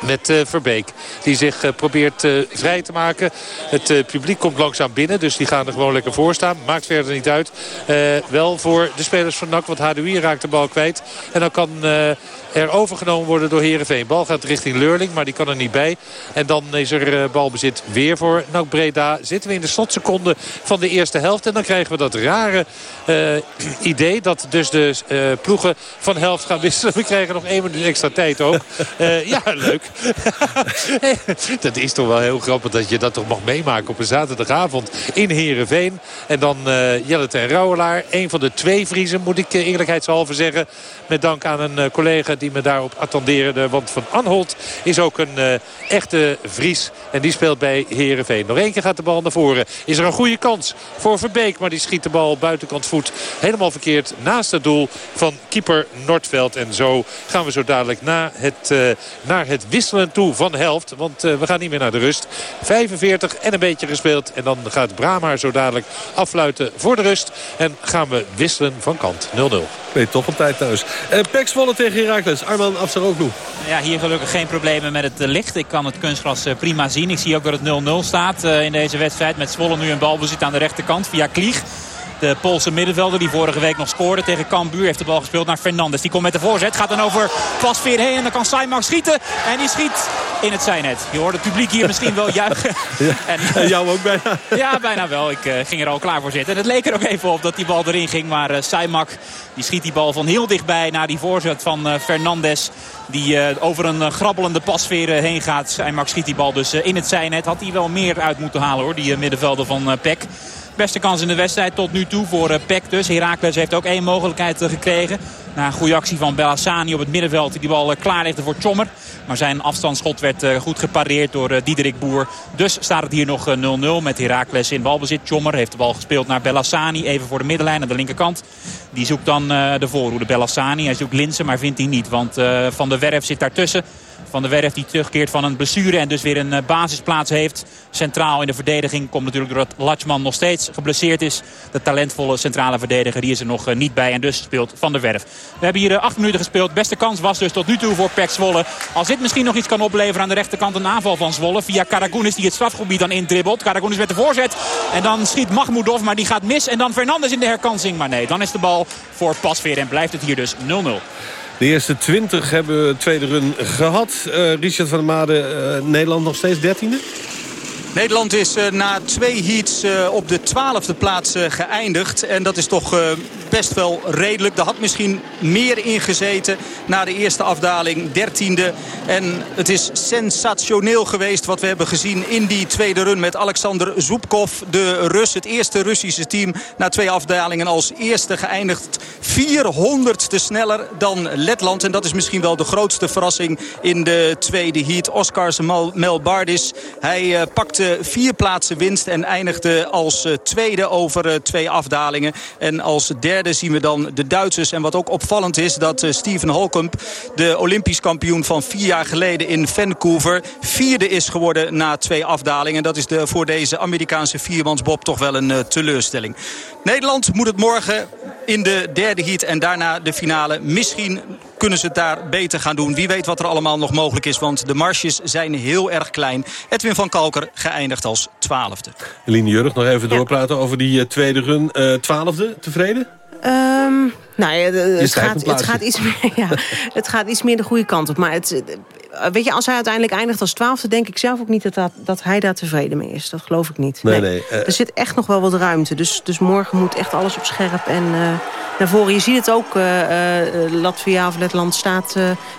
[SPEAKER 11] met uh, Verbeek. Die zich uh, probeert uh, vrij te maken. Het publiek komt langzaam binnen. Dus die gaan er gewoon lekker voor staan. Maakt verder niet uit. wel voor de spelers van NAC. Want Hadouier raakt de bal kwijt. En dan kan er overgenomen worden door Heerenveen. Bal gaat richting Leurling, maar die kan er niet bij. En dan is er balbezit weer voor NAC Breda. Zitten we in de slotseconde van de eerste helft. En dan krijgen we dat rare idee dat dus de ploegen van helft gaan wisselen. We krijgen nog één minuut extra tijd ook. ja, leuk. dat is toch wel heel grappig dat je dat toch mag meemaken op een zaterdagavond in Heerenveen. En dan Jelle ten Rouwelaar. Een van de twee Vriezen moet ik eerlijkheidshalve zeggen. Met dank aan een collega die me daarop attendeerde. Want Van Anholt is ook een uh, echte Vries. En die speelt bij Heerenveen. Nog één keer gaat de bal naar voren. Is er een goede kans voor Verbeek. Maar die schiet de bal buitenkant voet helemaal verkeerd naast het doel van keeper Noordveld. En zo gaan we zo dadelijk na het, naar het wisselen toe van helft. Want uh, we gaan niet meer naar de rust. 45 en een beetje gespeeld. En dan gaat Brahma zo dadelijk affluiten voor de rust. En gaan we wisselen van kant 0-0.
[SPEAKER 10] Nee, toch op tijd thuis. Uh, tegen Herakles. Arman Afsaroglu.
[SPEAKER 21] Ja, hier gelukkig geen problemen met het licht. Ik kan het kunstgras prima zien. Ik zie ook dat het 0-0 staat uh, in deze wedstrijd. Met Zwolle nu een balbezit aan de rechterkant via Klieg. De Poolse middenvelder die vorige week nog scoorde tegen Cambuur. Heeft de bal gespeeld naar Fernandes. Die komt met de voorzet. Gaat dan over Pasveer heen. En dan kan Saimak schieten. En die schiet in het zijnet. Je hoort het publiek hier misschien wel juichen.
[SPEAKER 10] Ja, en jou ook bijna.
[SPEAKER 21] Ja, bijna wel. Ik uh, ging er al klaar voor zitten. En het leek er ook even op dat die bal erin ging. Maar uh, Saimak die schiet die bal van heel dichtbij naar die voorzet van uh, Fernandes. Die over een grabbelende pasveer heen gaat. Saimak schiet die bal dus in het zijnet. Had hij wel meer uit moeten halen hoor. Die middenvelder van Peck. Beste kans in de wedstrijd tot nu toe voor Peck dus. Herakles heeft ook één mogelijkheid gekregen. Na een goede actie van Bellassani op het middenveld. Die die bal klaar legde voor Tjommer. Maar zijn afstandsschot werd goed gepareerd door Diederik Boer. Dus staat het hier nog 0-0 met Herakles in balbezit. Tjommer heeft de bal gespeeld naar Bellassani. Even voor de middenlijn aan de linkerkant. Die zoekt dan de voorhoede Bellassani. Hij zoekt Linsen, maar vindt hij niet. Want Van der Werf zit daartussen. Van der Werf die terugkeert van een blessure en dus weer een basisplaats heeft. Centraal in de verdediging komt natuurlijk doordat Latchman nog steeds geblesseerd is. De talentvolle centrale verdediger die is er nog niet bij en dus speelt Van der Werf. We hebben hier acht minuten gespeeld. Beste kans was dus tot nu toe voor Pek Zwolle. Als dit misschien nog iets kan opleveren aan de rechterkant een aanval van Zwolle. Via Karagounis die het strafgebied dan indribbelt. Karagounis met de voorzet. En dan schiet Mahmoudov maar die gaat mis. En dan Fernandes in de herkansing. Maar nee, dan is de bal voor Pasveer en blijft het hier dus 0-0.
[SPEAKER 10] De eerste 20 hebben tweede run gehad. Uh, Richard van der Made, uh, Nederland nog steeds dertiende?
[SPEAKER 16] Nederland is uh, na twee heats uh, op de twaalfde plaats uh, geëindigd. En dat is toch best wel redelijk. Daar had misschien meer ingezeten na de eerste afdaling. Dertiende. En het is sensationeel geweest wat we hebben gezien in die tweede run met Alexander Zoepkov. De Rus, het eerste Russische team na twee afdalingen als eerste geëindigd. 400 te sneller dan Letland. En dat is misschien wel de grootste verrassing in de tweede heat. Oscars Melbardis. Hij pakte vier plaatsen winst en eindigde als tweede over twee afdalingen. En als derde zien we dan de Duitsers. En wat ook opvallend is dat Steven Holkamp, de Olympisch kampioen van vier jaar geleden in Vancouver, vierde is geworden na twee afdalingen. Dat is de, voor deze Amerikaanse viermansbob toch wel een teleurstelling. Nederland moet het morgen in de derde heat en daarna de finale. Misschien kunnen ze het daar beter gaan doen. Wie weet wat er allemaal nog mogelijk is, want de marges zijn heel erg klein. Edwin van Kalker geëindigd als twaalfde.
[SPEAKER 10] Eline Jurg, nog even doorpraten over die uh, tweede run. Uh, twaalfde, tevreden?
[SPEAKER 15] Um, nou ja, het gaat, het, gaat iets meer, ja, het gaat iets meer de goede kant op. Maar het, weet je, als hij uiteindelijk eindigt als twaalfde... denk ik zelf ook niet dat, dat, dat hij daar tevreden mee is. Dat geloof ik niet.
[SPEAKER 10] Nee, nee. Uh,
[SPEAKER 15] er zit echt nog wel wat ruimte. Dus, dus morgen moet echt alles op scherp en uh, naar voren. Je ziet het ook, uh, Latvia of Letland staat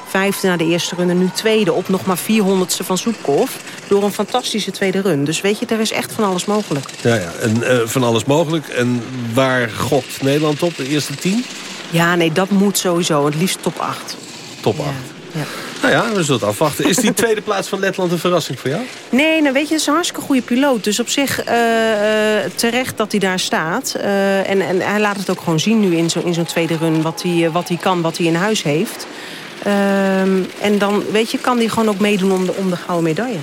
[SPEAKER 15] vijfde na de eerste run... en nu tweede op nog maar 400ste van Soepkov... door een fantastische tweede run. Dus weet je, er is echt van alles mogelijk.
[SPEAKER 10] Ja, ja. En van alles mogelijk. En waar gokt Nederland op, de eerste tien?
[SPEAKER 15] Ja, nee, dat moet sowieso. Het liefst top 8.
[SPEAKER 10] Top 8.
[SPEAKER 15] Ja.
[SPEAKER 10] Nou ja, we zullen het afwachten. Is die tweede plaats van Letland een verrassing voor jou?
[SPEAKER 15] Nee, nou weet je, het is een hartstikke goede piloot. Dus op zich uh, terecht dat hij daar staat. Uh, en, en hij laat het ook gewoon zien nu in zo'n zo tweede run... wat hij, wat hij kan, wat hij in huis heeft. Uh, en dan, weet je, kan hij gewoon ook meedoen om de, om de gouden medaille.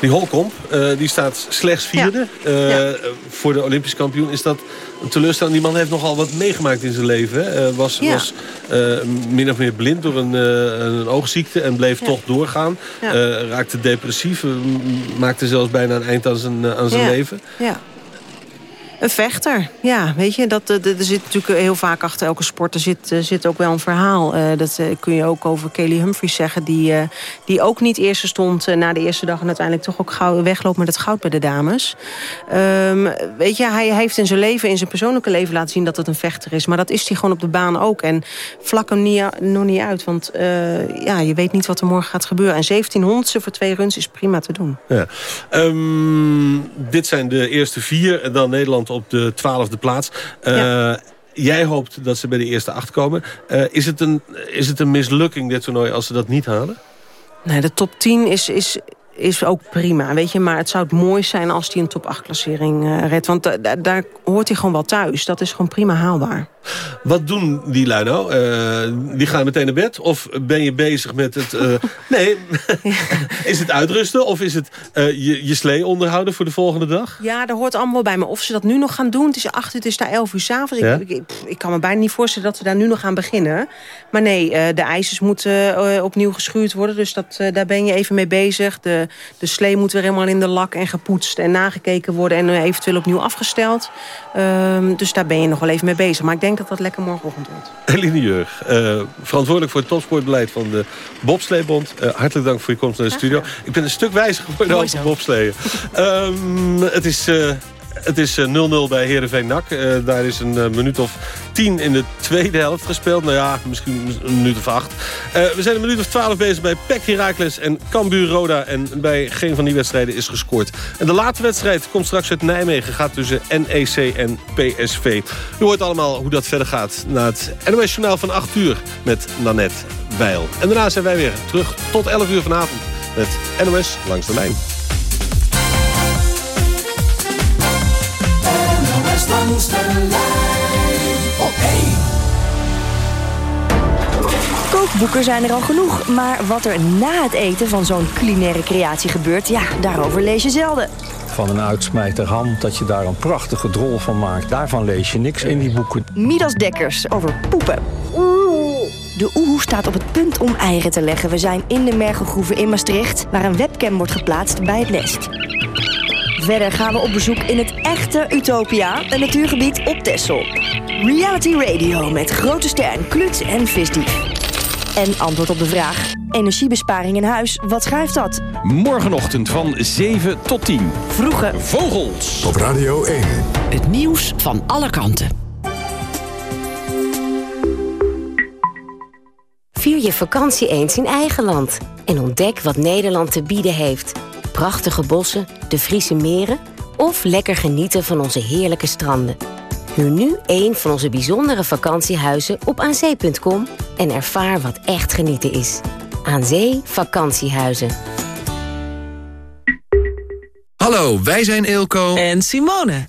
[SPEAKER 10] Die Holkomp, uh, die staat slechts vierde. Ja. Uh, ja. Voor de Olympisch kampioen is dat een teleurstelling. Die man heeft nogal wat meegemaakt in zijn leven. Was ja. was min of meer blind door een, een oogziekte en bleef toch doorgaan. raakte depressief, maakte zelfs bijna een eind aan zijn, aan zijn leven.
[SPEAKER 15] Ja. Een vechter, ja. Weet je, dat, er zit natuurlijk heel vaak achter elke sport... er zit, zit ook wel een verhaal. Uh, dat kun je ook over Kelly Humphries zeggen... die, die ook niet eerste stond na de eerste dag... en uiteindelijk toch ook gauw wegloopt met het goud bij de dames. Um, weet je, hij heeft in zijn leven, in zijn persoonlijke leven laten zien... dat het een vechter is. Maar dat is hij gewoon op de baan ook. En vlak hem niet, nog niet uit. Want ja, je weet niet wat er morgen gaat gebeuren. En 1700 voor twee runs is prima te doen.
[SPEAKER 10] Ja. Um, dit zijn de eerste vier. En dan Nederland op de twaalfde plaats. Ja. Jij hoopt dat ze bij de eerste acht komen. Uh, is, het een, is het een mislukking, dit toernooi, als ze dat niet halen?
[SPEAKER 15] Nee, de top 10 is, is, is ook prima, weet je. Maar het zou het mooi zijn als hij een top 8 klassering uh, redt. Want daar hoort hij gewoon wel thuis. Dat is gewoon prima haalbaar.
[SPEAKER 10] Wat doen die lui nou? Uh, die gaan meteen naar bed? Of ben je bezig met het... Uh, nee, is het uitrusten? Of is het je, je slee onderhouden voor de volgende dag?
[SPEAKER 15] Ja, daar hoort allemaal bij. Maar of ze dat nu nog gaan doen... Het is acht, het is daar elf uur s'avonds. Ja? Ik, ik, ik, kan me bijna niet voorstellen dat we daar nu nog gaan beginnen. Maar nee, de ijzers moeten opnieuw geschuurd worden. Dus dat, daar ben je even mee bezig. De, de slee moet weer helemaal in de lak en gepoetst en nagekeken worden. En eventueel opnieuw afgesteld. Ehm, dus daar ben je nog wel even mee bezig. Maar ik denk denk dat dat lekker morgenochtend wordt.
[SPEAKER 10] Eline Jurg, uh, verantwoordelijk voor het topsportbeleid van de Bobsleebond. Uh, hartelijk dank voor je komst naar de studio. Ik ben een stuk wijzer geworden over bobsleeën. um, het is... Uh, het is 0-0 bij Heerenveen NAC. Uh, daar is een uh, minuut of 10 in de tweede helft gespeeld. Nou ja, misschien een minuut of 8. Uh, we zijn een minuut of 12 bezig bij PEC Heracles en Cambuur Roda. En bij geen van die wedstrijden is gescoord. En de laatste wedstrijd komt straks uit Nijmegen. Gaat tussen NEC en PSV. U hoort allemaal hoe dat verder gaat na het NOS Journaal van 8 uur met Nanette Weil. En daarna zijn wij weer terug tot 11 uur vanavond met NOS Langs de Lijn.
[SPEAKER 17] Langs de lijn op 1. Kookboeken zijn er al genoeg, maar wat er na het eten van zo'n culinaire creatie gebeurt, ja, daarover lees je zelden.
[SPEAKER 22] Van een uitsmijter ham, dat je daar een prachtige drol van maakt, daarvan lees je niks in die boeken.
[SPEAKER 17] Midas Dekkers over poepen. De oehoe staat op het punt om eieren te leggen. We zijn in de Mergelgroeven in Maastricht, waar een webcam wordt geplaatst bij het nest. Verder gaan we op bezoek in het echte Utopia, een natuurgebied op Texel. Reality Radio met grote ster, Klut en visdief.
[SPEAKER 23] En antwoord op de vraag: energiebesparing in huis, wat schrijft dat?
[SPEAKER 6] Morgenochtend van 7 tot 10.
[SPEAKER 23] Vroege
[SPEAKER 6] Vogels.
[SPEAKER 9] Op Radio 1.
[SPEAKER 24] Het nieuws van alle kanten.
[SPEAKER 4] Vier je vakantie eens in eigen land. En ontdek wat Nederland te bieden heeft. Prachtige bossen, de Friese meren... of lekker genieten van onze heerlijke stranden. Huur nu een van onze bijzondere vakantiehuizen op aanzee.com... en ervaar wat echt genieten is. Aan Zee Vakantiehuizen.
[SPEAKER 25] Hallo, wij zijn Eelco
[SPEAKER 17] en Simone.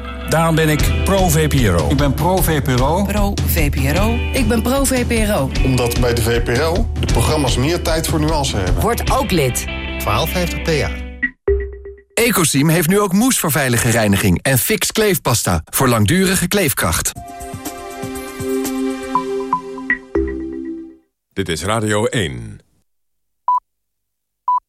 [SPEAKER 26] Daarom ben ik pro-VPRO.
[SPEAKER 22] Ik ben pro-VPRO.
[SPEAKER 24] Pro-VPRO. Ik ben pro-VPRO.
[SPEAKER 27] Omdat bij de VPRO de programma's meer tijd voor nuance hebben.
[SPEAKER 24] Word ook lid.
[SPEAKER 27] 1250 PA.
[SPEAKER 25] Ecosim heeft nu ook moes voor veilige reiniging en fix kleefpasta voor langdurige kleefkracht.
[SPEAKER 9] Dit is Radio 1.